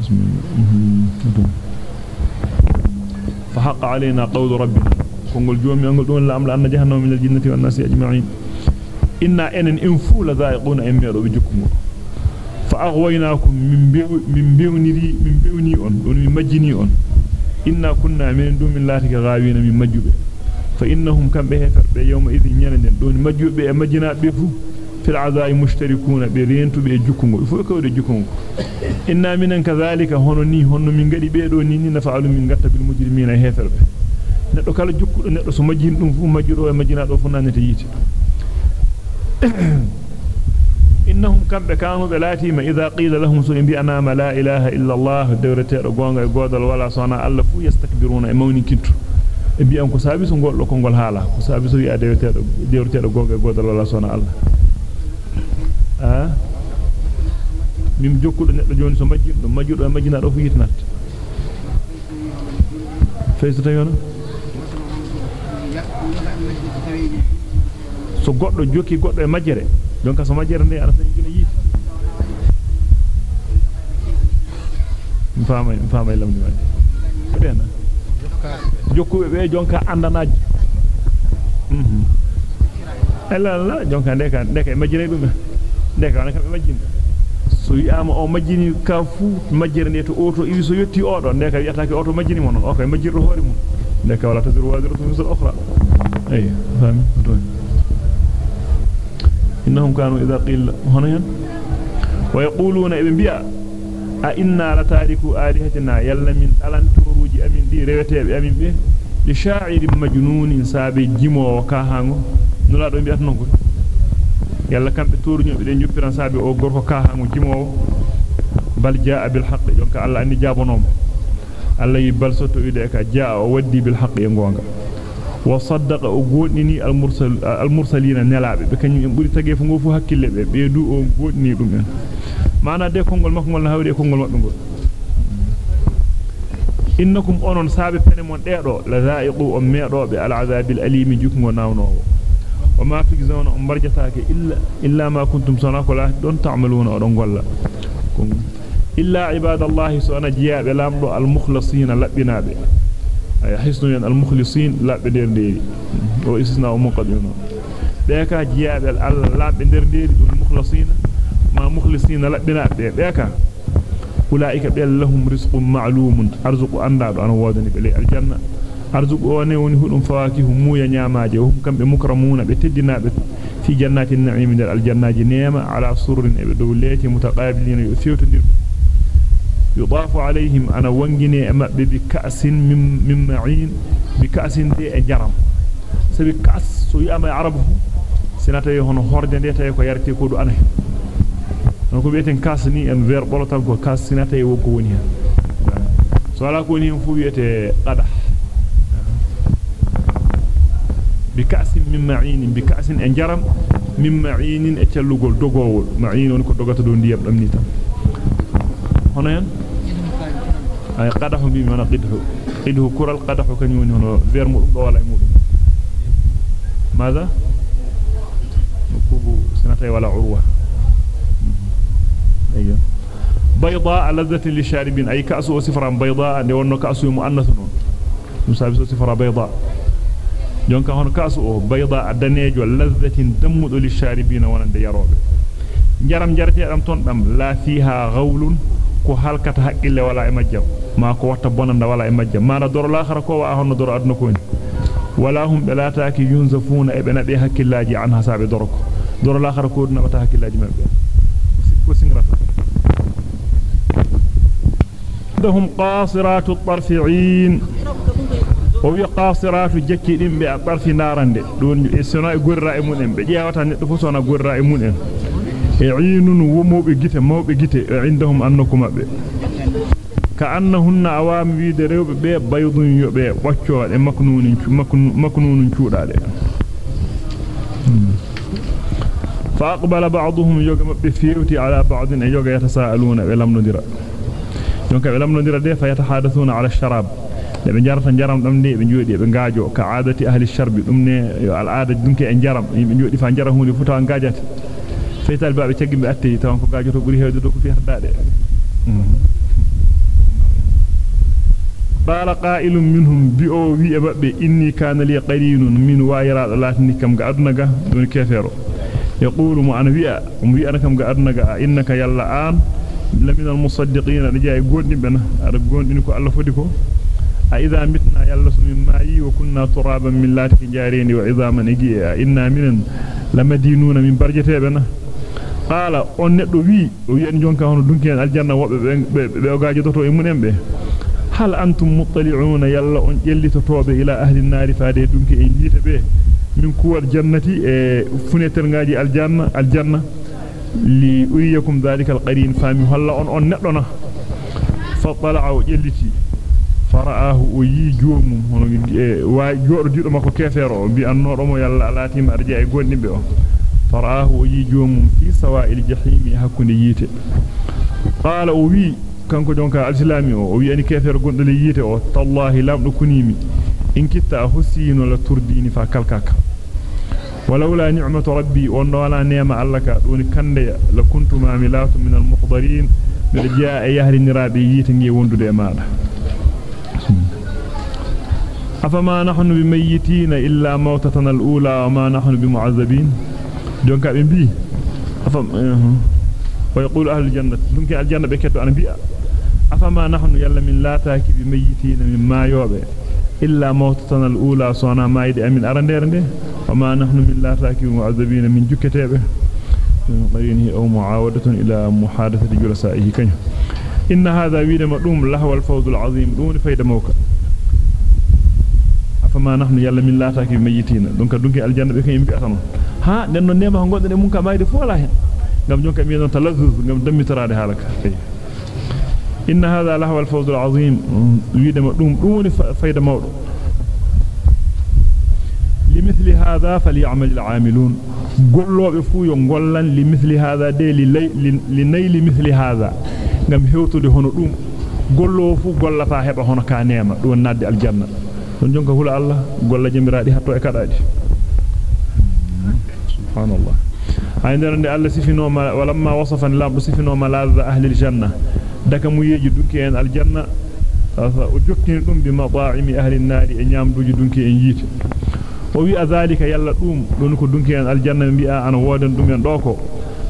بسم الله. فحق علينا قول ربنا. كونغول جومي أنغل دون لا أملا أن جهنم من الجنة والناس أجمعين. إنا إنن إنفو لذائقون أميرو بجكونغ فأغويناكم من بيو من بيوني من بيوني أون دون من مجني أون إنا كنا من دون الله غاوين من مجبه فإنهم كم بهفر بيوم إذن ينندن دون مجيوب بمجنا بفو. في العذاب مشتركون برينتو بجكم فوكو دجكم إنا من كذلك هنوني هنو من غدي بيدو ني نفعل من غتا بالمجرمين هفر neddo kala jukkudo neddo so majjin dum fu majjiro e majjina do fu nanete yiti إنهم كم كانوا ذلاتي ما إذا قيل لهم سئم بأن ما لا إله إلا الله دورت رجوان جود الولا صنع الله فو يستكبرون إمون كنتر؟ بأن كسابس نقول لكم قال هلا كسابس هي دورت دورت رجوان جود الولا صنع الله آه؟ من جو كل نجون سمجد مجد مجد نعرف يتنات فيستيونه Yeah, I'm not going to so goddo jokki goddo e majjere donc so majjere nde ana tan gina yiti faamay faamay lamdi wadde dena jokkube be jonka andanaaji mhm ella la jonka ndeka ndeka majjire dum ndeka wana kambe majjini so wi'ama o majjini ka fu majjere ne to oto iwi so yotti odo ndeka wi'ataake oto majjini mon o kay majjirdo hoore mun ndeka wala tadiru wadiratu misal ukhra ay fami don innahum kanu idha qila honayan wa yaquluna ibn bi'a a inna la tariku alihatina yalla min alantoruji amin di rewetebe amin be li sha'irin majnunin sabe jimo ka hango nula do bi'at non ko yalla kambe torunyobe de juppiran sabe o gorko ka hango jimo bal jaa bil haqq jonka alla andi jabonom alla وصدق غودني المرسل المرسلين نلاب بكني بودي تغي فغو فو حكيل بي بيدو أو غودني دومن يعني. معنا دي كونغول ماكمول نهاوي دي كونغول ماكمول إنكم أونون سابي فنمون ديدو لذائقو ميدو بي العذاب الأليم جوكو ناونو وما في زون امبرجتاك الا إلا ما كنتم صناكلا دون تعملون أو دون غولا إلا عباد الله سبحانه جياب لامدو المخلصين لبنابه يحسنون المخلصين لا بدير ديري وإسنا ومقدمون بيكا جياد لا بدير ديري المخلصين ما مخلصين لا بنا بيكا أولئك بيال لهم رزق معلوم أرزق أنداد أنا وادني بلي الجنة. أرزق أني ونهدهم فواكه مويا نعماجي. وهم كم بمكرمون بتدنا في جنات النعيم من الجنة جنيمة على سر إبدو متقابلين. يؤثيوا yudafu alayhim ana wangine e mabbe bi ka'sin min ma'in bi ka'sin de e jaram sabi ka'as so yama arabu sinata hono horde de tay ko yarti ko do ana non ko bieten kas ni en ver bolotan ko kas sinata e wonko woni hen so ala ko woni hen fu wiete qadah bi ka'sin min ma'in bi ka'sin en jaram ay qadahu bi mana qidhu qidhu kural qadahu kany woni hono ver mudum do wala e mudum ماذا نكوب سنتين ولا عروة أيوه بيضاء لذة للشاربين أي كأس وصفرا بيضاء لأنه كأس مؤنث مسابس وصفرا بيضاء o bayda danejo lazzatin dammudo li sharibina wonande yarobe jaram jarate dam ton dam la fiha ghawlun ko halkata haqqille wala e majjam ma ko watta bonanda wala e majjam mara doro l'akhara ko wa hono doro aduna ko ni wala hum belataaki yunzafuna e be nabe hakkillaji an hasabe doro ko doro l'akhara ko duna wata hakkillaji mabbe ko singrata عندهم قاصرات الطرفعين o wi qasiratu jakki dimbe a barfi narande don e sona e gorra e munen be jeewata neddo fu sona gorra e munen e عينن ومو بجته مو بجته عندهم أنكم أبي كأنهن عوام يدريو بيه بيضون يبيه وشوال مكنون مكنون شورا لي فأقبل بعضهم يجمع بفيوتي على بعض يجمع يتساءلون ولم ندرا يجمع ولم ندرا دي فيتحادثون على الشراب لما جارت نجارم دم دي بنجودي بنجاجو كعادة أهل الشرب دم ني العادة دمك انجارم بنجودي فانجارهون يفوتوا انجاجات feytal baabe taggimbe atti taw ko gaajoto buri heewde do ko fi hardade qala qa'ilun minhum bi o wi e babbe inni kana li qarinun min wayra latni kam ga aduna ga don kefero yaqulu mu ana wi'a mu wi'a kam ga aduna ga innaka yalla an lamina al musaddiqina rajaa gondi bena ara gondini ko Allah fodi ko أإذا متنا يلس من ماي وكنا ترابا من لاتك جارين وعظاما إجيئا إنا من لمدينون من برجة بنا قال on neddo wi o wi en jonka hono dunki en aljanna wobbe be o gaaji doto e munen be hal antum muttali'una yalla on jellitotobe ila ahli an-nar faade dunki en yite be min kuwal jannati e funeter ngaaji aljanna aljanna li uriyakum dhalika al-qarin fami halla on on neddo na fa tala'a jelliti faraahu o yi joomum hono waa joordido makko kefero bi annodo mo yalla alatima arja e gondimbe o فرآه ويجوم في سواء الجحيم يهكون ييته قال وي كان كجونك الإسلامي أوي أني كافر قند ليته تالله لم نكنيمي إن كتا أهسين ولا ترديني فاكالكاك ولولا نعمة ربي وأنه ولا نعمة لك دون كندي لكنت معملات من المقدرين من جاء يهل نرابي ييتني يوندو دي مالا أفما نحن بميتين إلا موتتنا الأولى وما نحن بمعذبين؟ دونك أبن بي أفم ويقول أهل الجنة دونك الجنة بكتو أنا بي أفما نحن يلا من لا تاكي بميتين مما يوبي إلا موتتنا الأولى صانا ما يدي أمين أرندير وما نحن من لا تاكي بمعذبين من جكتابه قرينه أو معاودة إلى محادثة جلسائه كنه إن هذا ويد مدوم له الفوز العظيم دون فايدة موكا فما نحن يلا من لا تاكي ميتين دونك دونك الجنة بك يمبي أتنون ها ننو نيما هنغودن مونكا مايدي فولا هن ngam jonka mi don talazzuz ngam dammitarade halaka inna hadha lahu al-fawz al-azim dum dum woni fayda mawdo limithli hadha falyamal al-amilun gollobe fu yo gollan limithli hadha de li nayli mithli hadha ngam hewtude hono dum gollo fu gollata heba hono ka neema don nadde aljanna don jonka hula Allah golla jemiraadi hatto e kadaadi سبحان الله. عندنا ان الله سفي نوما ولما وصف الله بصفي نوما أهل الجنة. دك مو يجي دوكي إن الجنة. فوجكن دم بمطاعم أهل النار انيام دوجي دوكي إن ييت. ووي ذلك يلا دوم دونكو دوكي إن الجنة بي أنا وودن دوم ان دوكو.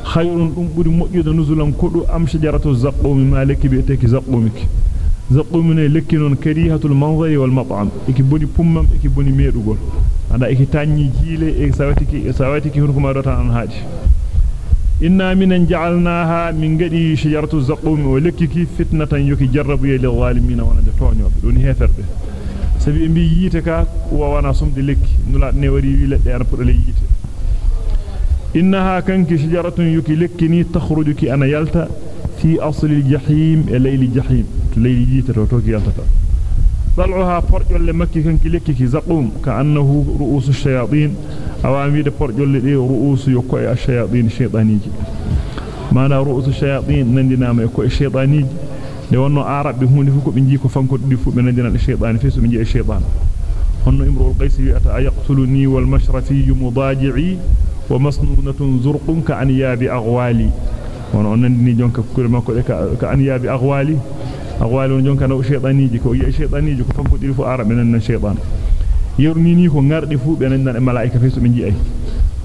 خير دوم بودي موجود نزلم كدو أم شجرة الزقوم مالك بيتك زقومك زقومني لكنون كريهة المنظر والمطعم. إكي بودي بومم إكي بوني ميدوغول anda iki tanyi jiile e sawatiki sawatiki hurko ma dota an haaji inna minan ja'alnaha min gadi shajaratu zaqqum wa lekkiki fitnatan yuki jarrabu lil zalimin wana de toñobe doni heferbe sabi mbi yite ka wa wana sumde lekki nula ne wari wi ledde an podole yite innaha kanki shajaratun yuki lekkini takhrujuki ana yalta fi asli al-jahim e layli jahim layli yite to to ki yaltata طلعها فرجل مكي كانك لكي زقوم كأنه رؤوس الشياطين. أواميد فرجل دي رؤوس يكوي الشياطين الشيطانيجي معنى رؤوس الشياطين؟ نندنا ما يكوي الشيطانيجي لأنه أعرب بهون فوق بنجيكو فانكو دي فوق بنندنا الشيطان فيسو بنجي الشيطان. هن امرؤ القيس أتى يقتلني والمشرفي مضاجعي ومسنونة زرق كأنياب أغوالي. wono nandini jonka kure makko de on ko yi shaytaniji ko fanko diri fu arabe nan shaytan yerni ni ko ngardi fu be nan e malaika fesu be ji'ay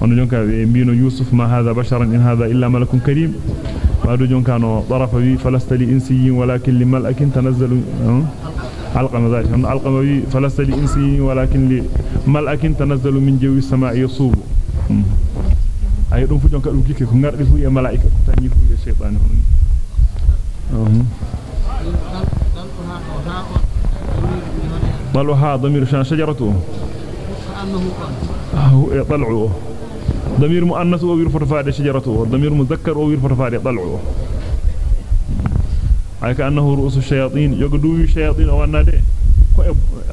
on jonka be mbino yusuf ma hadha basharan in hadha illa malakun karim wadu jonka no tarafa wi falastali insiyin walakin li malakin tanazzalu alqama ذلك alqama wi falastali insiyin walakin li malakin tanazzalu min jawi samaa'i yasubu ay dum fu jonka dum gikke ko ngardi fu e malaika ko tanni fu e shaytan hon طلعها ضمير شان شجرته كأنه طلعه ضمير مؤنث أو يرفع فاعل شجرته ضمير مذكر أو يرفع فاعل طلعه ay ka annahu ru'usu shayatin yoga duwi shayatin wanna de ko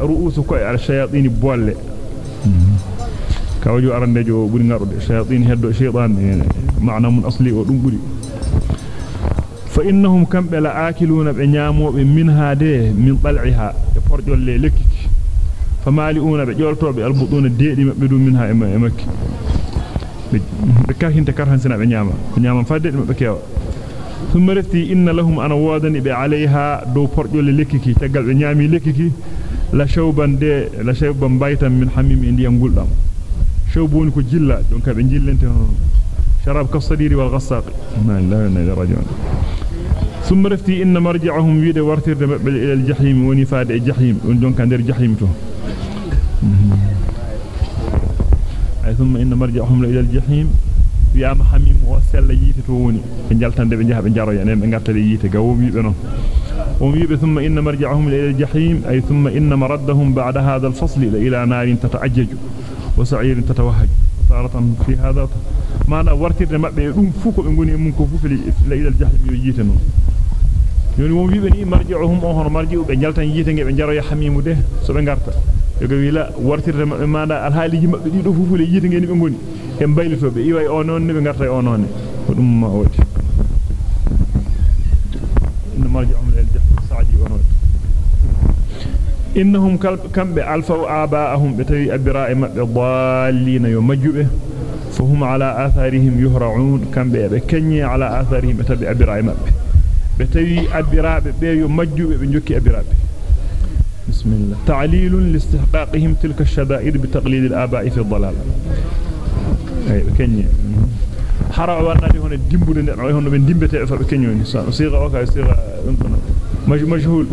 ru'usu ko al shayatin bolle kawju arandejo buri ngarude shayatin heddo shaytan maana mun asli o dum buri fa innahum kam bala akiluna be nyaamobe min hade min bal'iha e forjolle lekkiki famaliuna be joltobe albuduna deedi mabbe dum minha e makki be karhinte karhansina be nyaama be nyaama fadde be kewa ثم رفتي إن لهم أنا وادني بعليها دو فرجل لككي تقل بنيامي لككي لا شوبا دي لا شوبا بايتا من حميم إندي أنقول لهم شوبون كو جلا. دونك بنجل انت شراب كالصدير والغساق. ما لا لا رجعون ثم رفتي إن مرجعهم ويد ورتر إلى الجحيم ونفاد الجحيم دونك عند الجحيم تو. ثم إن مرجعهم إلى الجحيم wi'ama hamim o sella yite to woni be jaltande be jaha be jaro enen be gartade yite ga wom wiibe non wom wiibe thumma inna marji'ahum ila al-jahim ay thumma inna maraddahum ba'da hadha al-fasl ila narin tata'ajjaju wa sa'irin tatawahhaj taratan fi hadha mana wartirde mabbe dum fu ko be ngoni mun ko fu ila al-jahim yo yite non yoni wom wiibe ni marji'uhum o hono marji'u be jaltan yite nge be jaro ya hamimu de so be garta yoga wila wartirde mabbe manda alhaaliji mabbe dido fu fu le yite nge ni be ngoni e baylitobe iway o non ne be garta o non ko dum ma wadi inna marji'um lil jahl sa'di wa nawt innahum kambe alfa abaahum bi tawi abira'i mabbe dallina yo majjube فهم على آثارهم يهرعون كم بكني على آثارهم بتبع أبراء مبه بتوي أبراء بيو مجو بنجوكي أبراء بسم الله. تعليل لاستحقاقهم تلك الشدائد بتقليد الآباء في الضلال. أي كني. حرع ونادي هنا الدمبل هنا من دمبة عفر كني. صيغة أوكا صيغة مجهول.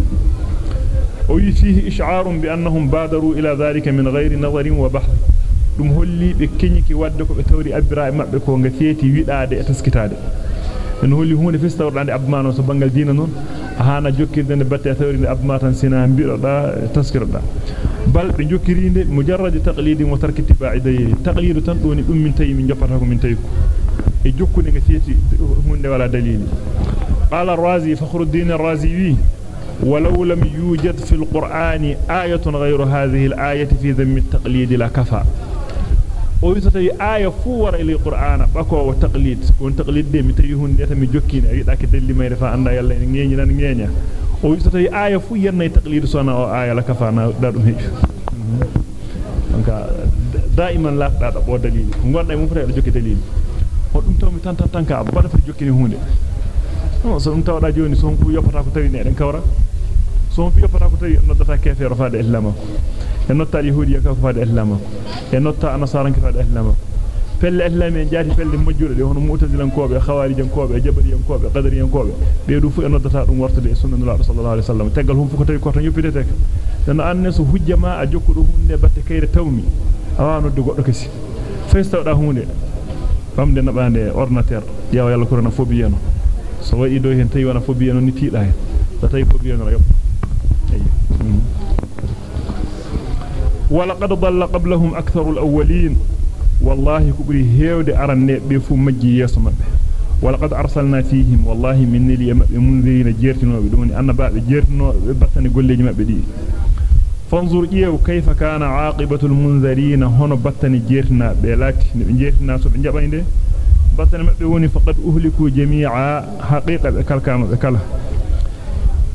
أي فيه إشعار بأنهم بادروا إلى ذلك من غير نظر وبحث. لمهلي بكنيك ودك بتوري أبراء مأبكو ونغثيتي ويدادي أتسكتادي en holli hunde festawdande abmano so bangal diina non hana jokkirde batte tawri abma tan sina bido da taskiroda bal be jokkirinde mujarrad taqlidin wa tark ittiba'i dalil taqlidu tan doni dum min tayi min joppata ko min tayi ko e jokkude nga feti hunde wala dalili qala ar-razi fakhruddin ar-razi wi ولو لم يوجد في القرآن آية غير هذه الآية في ذم التقليد ويتتي آية فور إلى القرآن. بكو وتقليد كون تقليد دي متي هوندي تامي جوكين أي داك دلي ماي رفا اندا يالا نيني نان نينيا ويتتي آية فو يناي تقليد سونا. أو آية لا كفانا دادوم هيج دونك دائما لا بو دليل. غوندا مو فري جوكي دليل. tan tan tan ka bada fa jokkini hunde no so dum tawda joni so ko yopata ko tawi ne den kawra so fi yopata ko tawi noddata kefere faade islama e notta yahudi ka faade islama e notta nasaran ka faade islama pelle islami en jaati pelle majjude de hono mu'tazilan koobe khawarijan koobe jabariyan koobe qadariyan koobe be du fu e noddata dum wartude e sunna nulaado sallallahu alaihi wasallam tegal hum fu ko tawi ko tan yoppidete ka dan anne so hujja ma a jokkudo hunde batte kayre tawmi awa nodde goddo kasi festawda hunde famde nabande ordinateur yaw yalla ko rena fobiyeno so wadi do hen tawi wana fobiyeno ni tiida hen so tawi fobiyeno yob ولقد ضل قبلهم أكثر الأولين. والله كبري هيود أرن بفو مجي يسمى ولقد أرسلنا فيهم والله من لي منذرين جيرتنا بدون أن بعد جيرتنا بطن قل لي بدي فانظر إيه كيف كان عاقبة المنذرين هنا بطن جيرتنا بلاتي جيرتنا سبع جبين بطن مبيوني فقد أهلكوا جميعا. حقيقة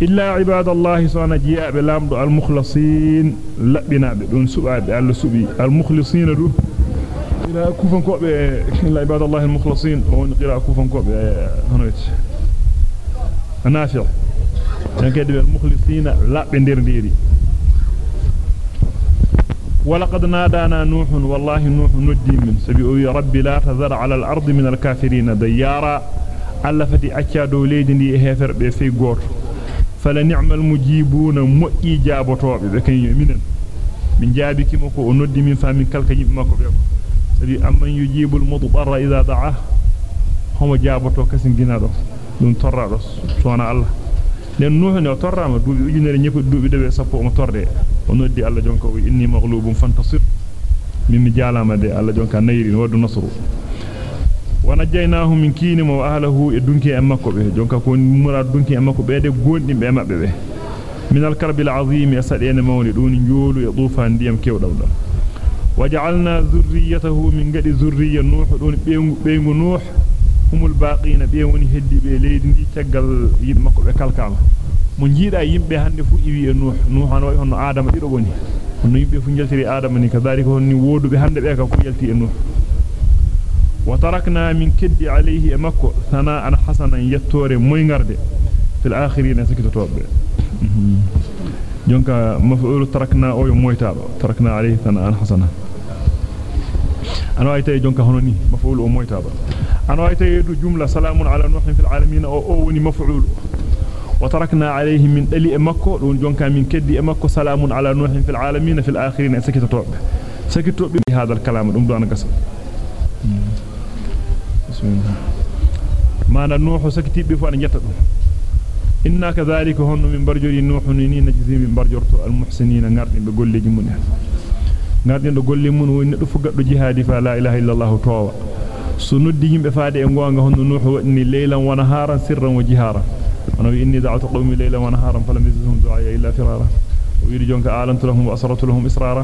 بكالكام بكاله إلا عباد الله سوانا جياء بلامدو المخلصين لبنابي دون سباب على سبي. المخلصين دو. إلى كوفن كوب إلا عباد الله المخلصين. وان قراء كوفن كوب هنويت نافع. يعني كده المخلصين لبندير ديري. ولقد نادانا نوح والله نوح ندي من سبي ربي لا تذر على الأرض من الكافرين ديارا. alla fati acca dow leydi ndi fala ni'mal mujibuna moƴƴi jaabotobe be kany minen min jaabiki mo ko o noddi min fami kalka yimbe makko be ko sabi amman yujibul mudbarra idha da'a homo jaaboto kasin ginado dum torrado sona Allah den nuhu ne torrama duubi ujunere ñepp duubi debe sappo mo torde o noddi Allah jonka inni maghlubun fantasir mimmi jaalama de Allah jonka nayri wadu nasru ونجيناه من كين واهله ادونكي امكو به جونكا كون مراد دونكي امكو بيده غوندين be mabbe be من الكرب العظيم يسدين مولي دون جولو يطوفان ديام كيودام وجعلنا ذريته من قد ذرية نوح دون بينغو نوح. هم الباقين بيوني هدي be leydi ndi tagal yid makko be kalkama mo jiida yimbe hande fu iwi e nuh nuh an way hono adama dido goni hono yimbe fu jaltiri adama ni kadhalika honni wodube hande be ka ko jalti e nuh وتركنا من كد عليه مكو ثناء حسنا يتور موينغرد في الآخرين سكت توب. جونكا مفعول تركنا أو مويتابا تركنا عليه ثناء حسنا. أنا ايتي جونكا هونني مفعول أو مويتابا أنا ايتي دو جملة سلام على نوح في العالمين أو أو وني مفعول. وتركنا عليه من دلي مكو دون جونكا من كدي مكو سلام على نوح في العالمين في الآخرين سكت توب. سكت توب بهذا الكلام. دum do an gasa ما نوح سكتي بفو أن جتدو إنا كذلك هن من برجر نوح نيني نجزي من برجرت المحسنين ناردين بقول لي جمون ناردين بقول لي من وين دفق جهادي فلا إله إلا الله توبا سندي يمبه فادي en gonga hono nuh wadni laylan wa naharan sirran wa jiharan ana inni da'awtu qawmi laylan wa naharan falam yazidhum du'a illa firara o yiri jonka alantu lahum wa asratu lahum israra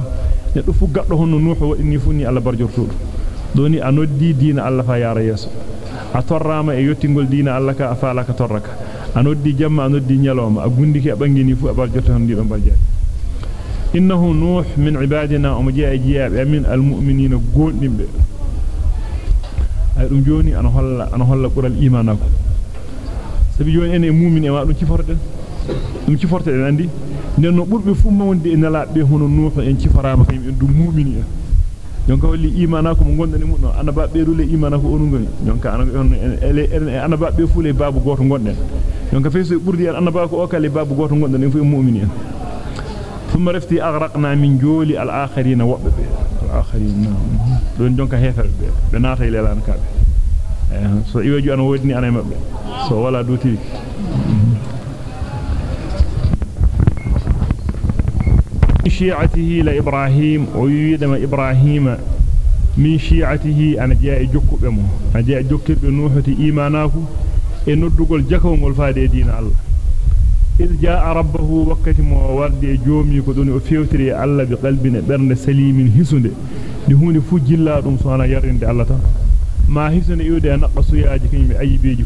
ne du fu gaddo hono nuh wadni funni alla barjortudo doni anoddi diina Allah fa yara yeso a torrama e yottingol diina Allah ka afala ka torraka anoddi jamma anoddi nyaloma a gundiki a bangini fu abal jotta hon dido barjaade innahu nuh min ibadina um jaa jiyaabe min almu'minina gondimbe ay dum joni ana holla ana holla qural imanako sabi joni ene mu'min e ma dum ciforten dum ciforten andi nden no burbe fu mawndi e nalaabe hono nuh en cifarama kayim en dum mu'mini en jonka walli imana ko mo gondani muddo anaba be rule imana ko onu ngoni jonka on anaba be fule babu goto gonden jonka feeso burdi en anaba ko o kale babu goto gonden fu mu'minin ثم رفتي أغرقنا من جول الآخرين وبب الآخرين دون جونك هيفر بناتا إلى الآن كاب so iweju ana wodni ana mabbe so wala duti شيعته لإبراهيم ويدم إبراهيم من شيعته. أنا جاء جوكو بمو. أنا جاء جوكو بنوحة إيماناكو. إندقل جكو ملفاد دين الله. إذ جاء ربه وقت موارد جومي كدوني أفيوتري الله بقلب برن سليم هسند لهون فجل الله سبحانه يرند الله ما هسند يودي نقص ياجي كنيم أي بيجي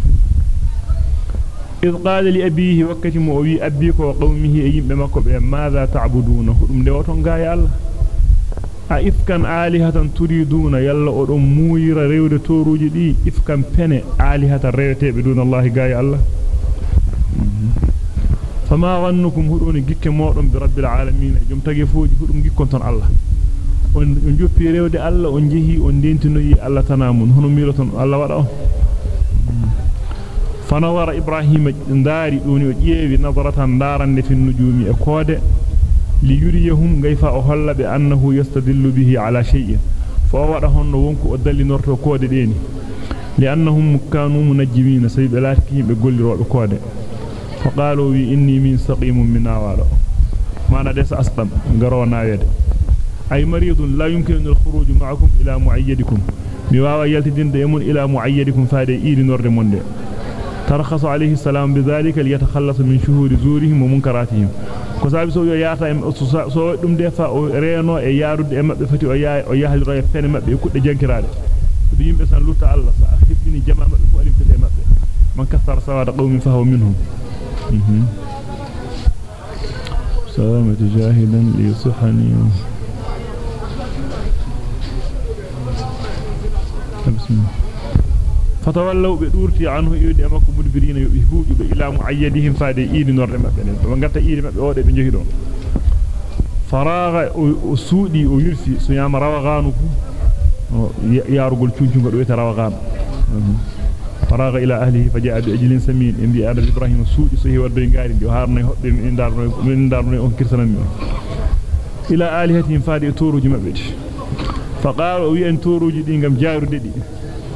إذ قال لأبيه وقت مووي أبيك وقومه أيم بمكو ماذا تعبدون؟ هم دوتون غاية الله أئفكا آلهة تريدون؟ يلا أدوم موير ريود توروجي دي. إفكا بني آلهة ريوت بدون الله غاية الله فما ظنكم هدون جيك مودon برب العالمين؟ جم فوجي هدum gikkon ton Allah on joppi rewde Allah on jehi on dentinoyi Allah tanamun hono miroton فنظر إبراهيم دار دوني وجيه نظرة دارا في النجوم أكواد ليريهم كيف أهل بأنه يستدل به على شيء. فأورهن ونك أدل نرت أكواد ديني. لأنهم كانوا منجمين سيد الأركي بقول رؤى أكواد فقالوا إني من سقيم من أوالا ما ندس أسلم قروا ناويد. أي مريض لا يمكن الخروج معكم إلى معيدكم. بواوا يلتدين ديمون إلى معيدكم فهذا إيري نور ترخص عليه السلام بذلك ليتخلص من شهود زورهم ومنكراتهم. كسابي سو ياتا ام سو دوم ديفا أو رينو اي يارود ام مبه فتي أو يا أو يحل روي فين مبه كود جنكراده دي يمبه سان لوتا الله سا خيبني جماعة مبه فو ليم فتي مبه من كثر سواد قوم فهو منهم سلام تجاهلا ليصحني بسم الله فتولوا بدورتي عنه يودي أمك مدبرين يبهوك إلى معيدهم فادي إيدي نور مبنين فمن قلت إيدي مبنين أودي من جهدون فراغ سودي ويرسي سيام رواغانه يارغل تونجون قد ويت رواغان فراغ إلى أهله فجاء بأجل سمين. إن دي آدر إبراهيم سودي سيهي وردين قارن يوهارني من دارني أنكر سلمين إلى آلهتهم فادي تورج مبنين فقال وي أن تورج دين جاير ددي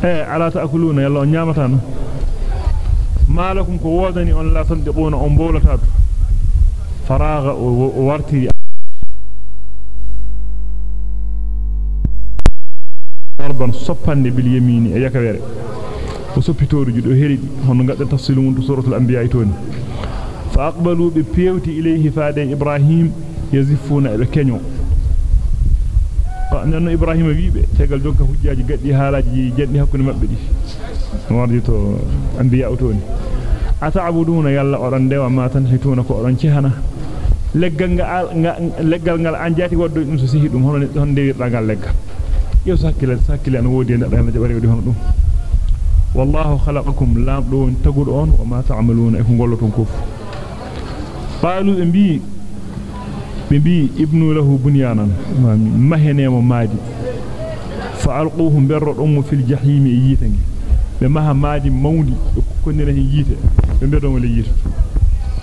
eh ala taakuluna yalla on nyamata no malakum ko wodani on la tandiquna on bowlata to faraga o wartiri darban soppande bil yamini e yakawere o soppitoruji do heridi hono gadda tafsilu mun suratul anbiya toni fa aqbalu bi pewti ilayhi faade ibrahim yazifuna be kenyo nanno ibrahima wiibe tegal jonka hujjaaji gaddi haalaaji jaddi hakkunde mabbe di wardi to anbiya utoni ata'buduna yalla odan dewa ma tanhituna ko odan cihana leggal ngal leggal ngal an jati waddo dum so sihi dum hono hon dewirda ngal leggal yow sakkile sakkile an wodi nedda Allah jabari wadi hono dum wallahu khalaqakum lam do tagudo on wa ma ta'maluna e ko golloton kof qalu bi ببي ابن له بنيانا مهنيم مادي فألقوهم برر أم في الجحيم ييتنج بمها مادي مودي كنا له ييته بمبرهم لييت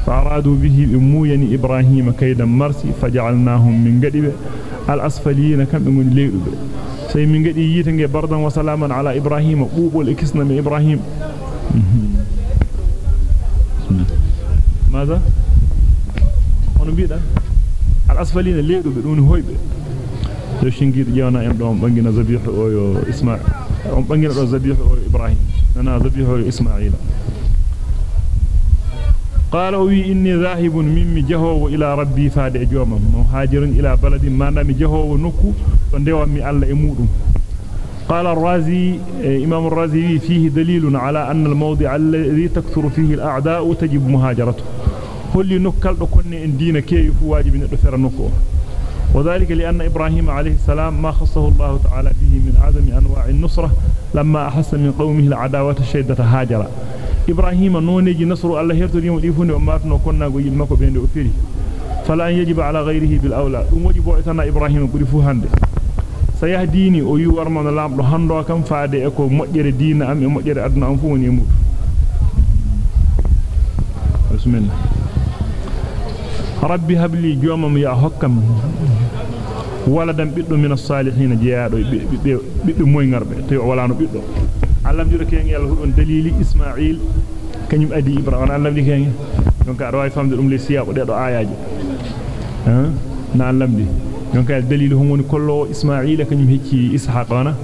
فأرادوا به أمويني إبراهيم كيدا مرسي فجعلناهم من قدب الأسفلين كم من ليلب سي من قد ييتنج بردا وسلاما على إبراهيم قوبوا الإكسنا من إبراهيم ماذا؟ ونبيدا al-asfalina leedo be dun hoybe do shingido jewna en do bangina zabihu o yo isma'il on bangina do zabihu o ibrahim nana zabihu o isma'il قال وي إني ذاهب ممي جهو إلى ربي فاد جوما مهاجر إلى بلد ما نامي جهو نكو فندوامي الله إمودم قال الرازي إمام الرازي فيه دليل على أن الموضع الذي تكثر فيه الأعداء تجب مهاجرته. Holli nokkaldo konne en diina keewi fu wajibi neddo fera nokko وذلك لأن إبراهيم عليه السلام ما خصه الله تعالى به من عدم أنواع النصرة لما أحس من قومه العداوة الشدة هاجر إبراهيم نونيجي نصر الله يرتدي مديفون وماتنا كنا قيل مكو بين أفيري فلا يجب على غيره بالأولى ومجب وإتنا إبراهيم قرفو هند سيهديني ويور من الله هندو كم فادي أكو مؤجر دين أم مؤجر أدنى أنفوني يموت بسم الله rabbi habli joomam ya hokkam waladan biddo min as-salihin jeyaado bibbe bibbe moy ngarbe to wala no biddo Allah juro ken yalla hudon dalili isma'il kanyum adi ibrahim Allah lamdi ken donc ado way famde dum le siyabo de do ayaji hein na lamdi donc dalili hum woni kollo isma'il kanyum hecci ishaq wana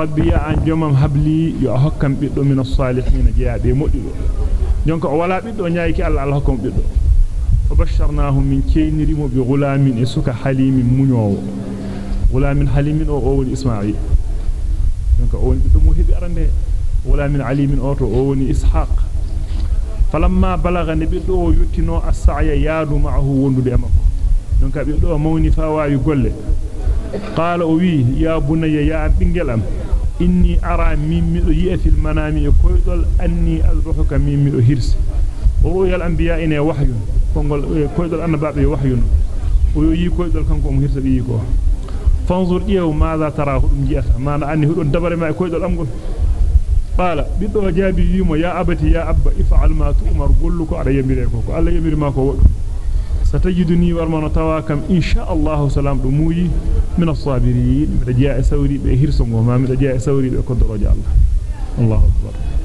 rabbi ya an joomam habli ya hokkam biddo min as-salihin jeyaade moddido jonka o wala biddo nyaayiki Allah Allah hokkom biddo fabasharnahu min kaynirimo bi gulamin isuka halimin munyowo gulamin halimin o o woni isma'il jonka o woni biddo mo hebi arande gulamin alimin o to o woni ishaq falamma balagha ne biddo o yuttino as-sa'ya yaadu ma'ahu wondude e makko jonka biddo mawni fa waawi golle qala o wi ya bunayya ya bingelam inni ara mimmido yi'a fil manami e koydol anni azbahuka mimmido hirsi ru'yal anbiya ina wahyun kongol koydol annababe wahyun o yi koydol kanko mo hirsa bi ko fanzur iyaw maada tara hudum ji'ata mana anni hudon dabare ma e koydol amgol qala biddo jaabi yimo ya abati ya abba if'al ma tu'mar golluko ada yamire ko ko alla yamiri ma ko ستجدني ورمنا تواكم إن شاء الله سلام دموي من الصابرين. من جاء سوري بهرسم وما من جاء سوري بقدر رجال الله. الله أكبر.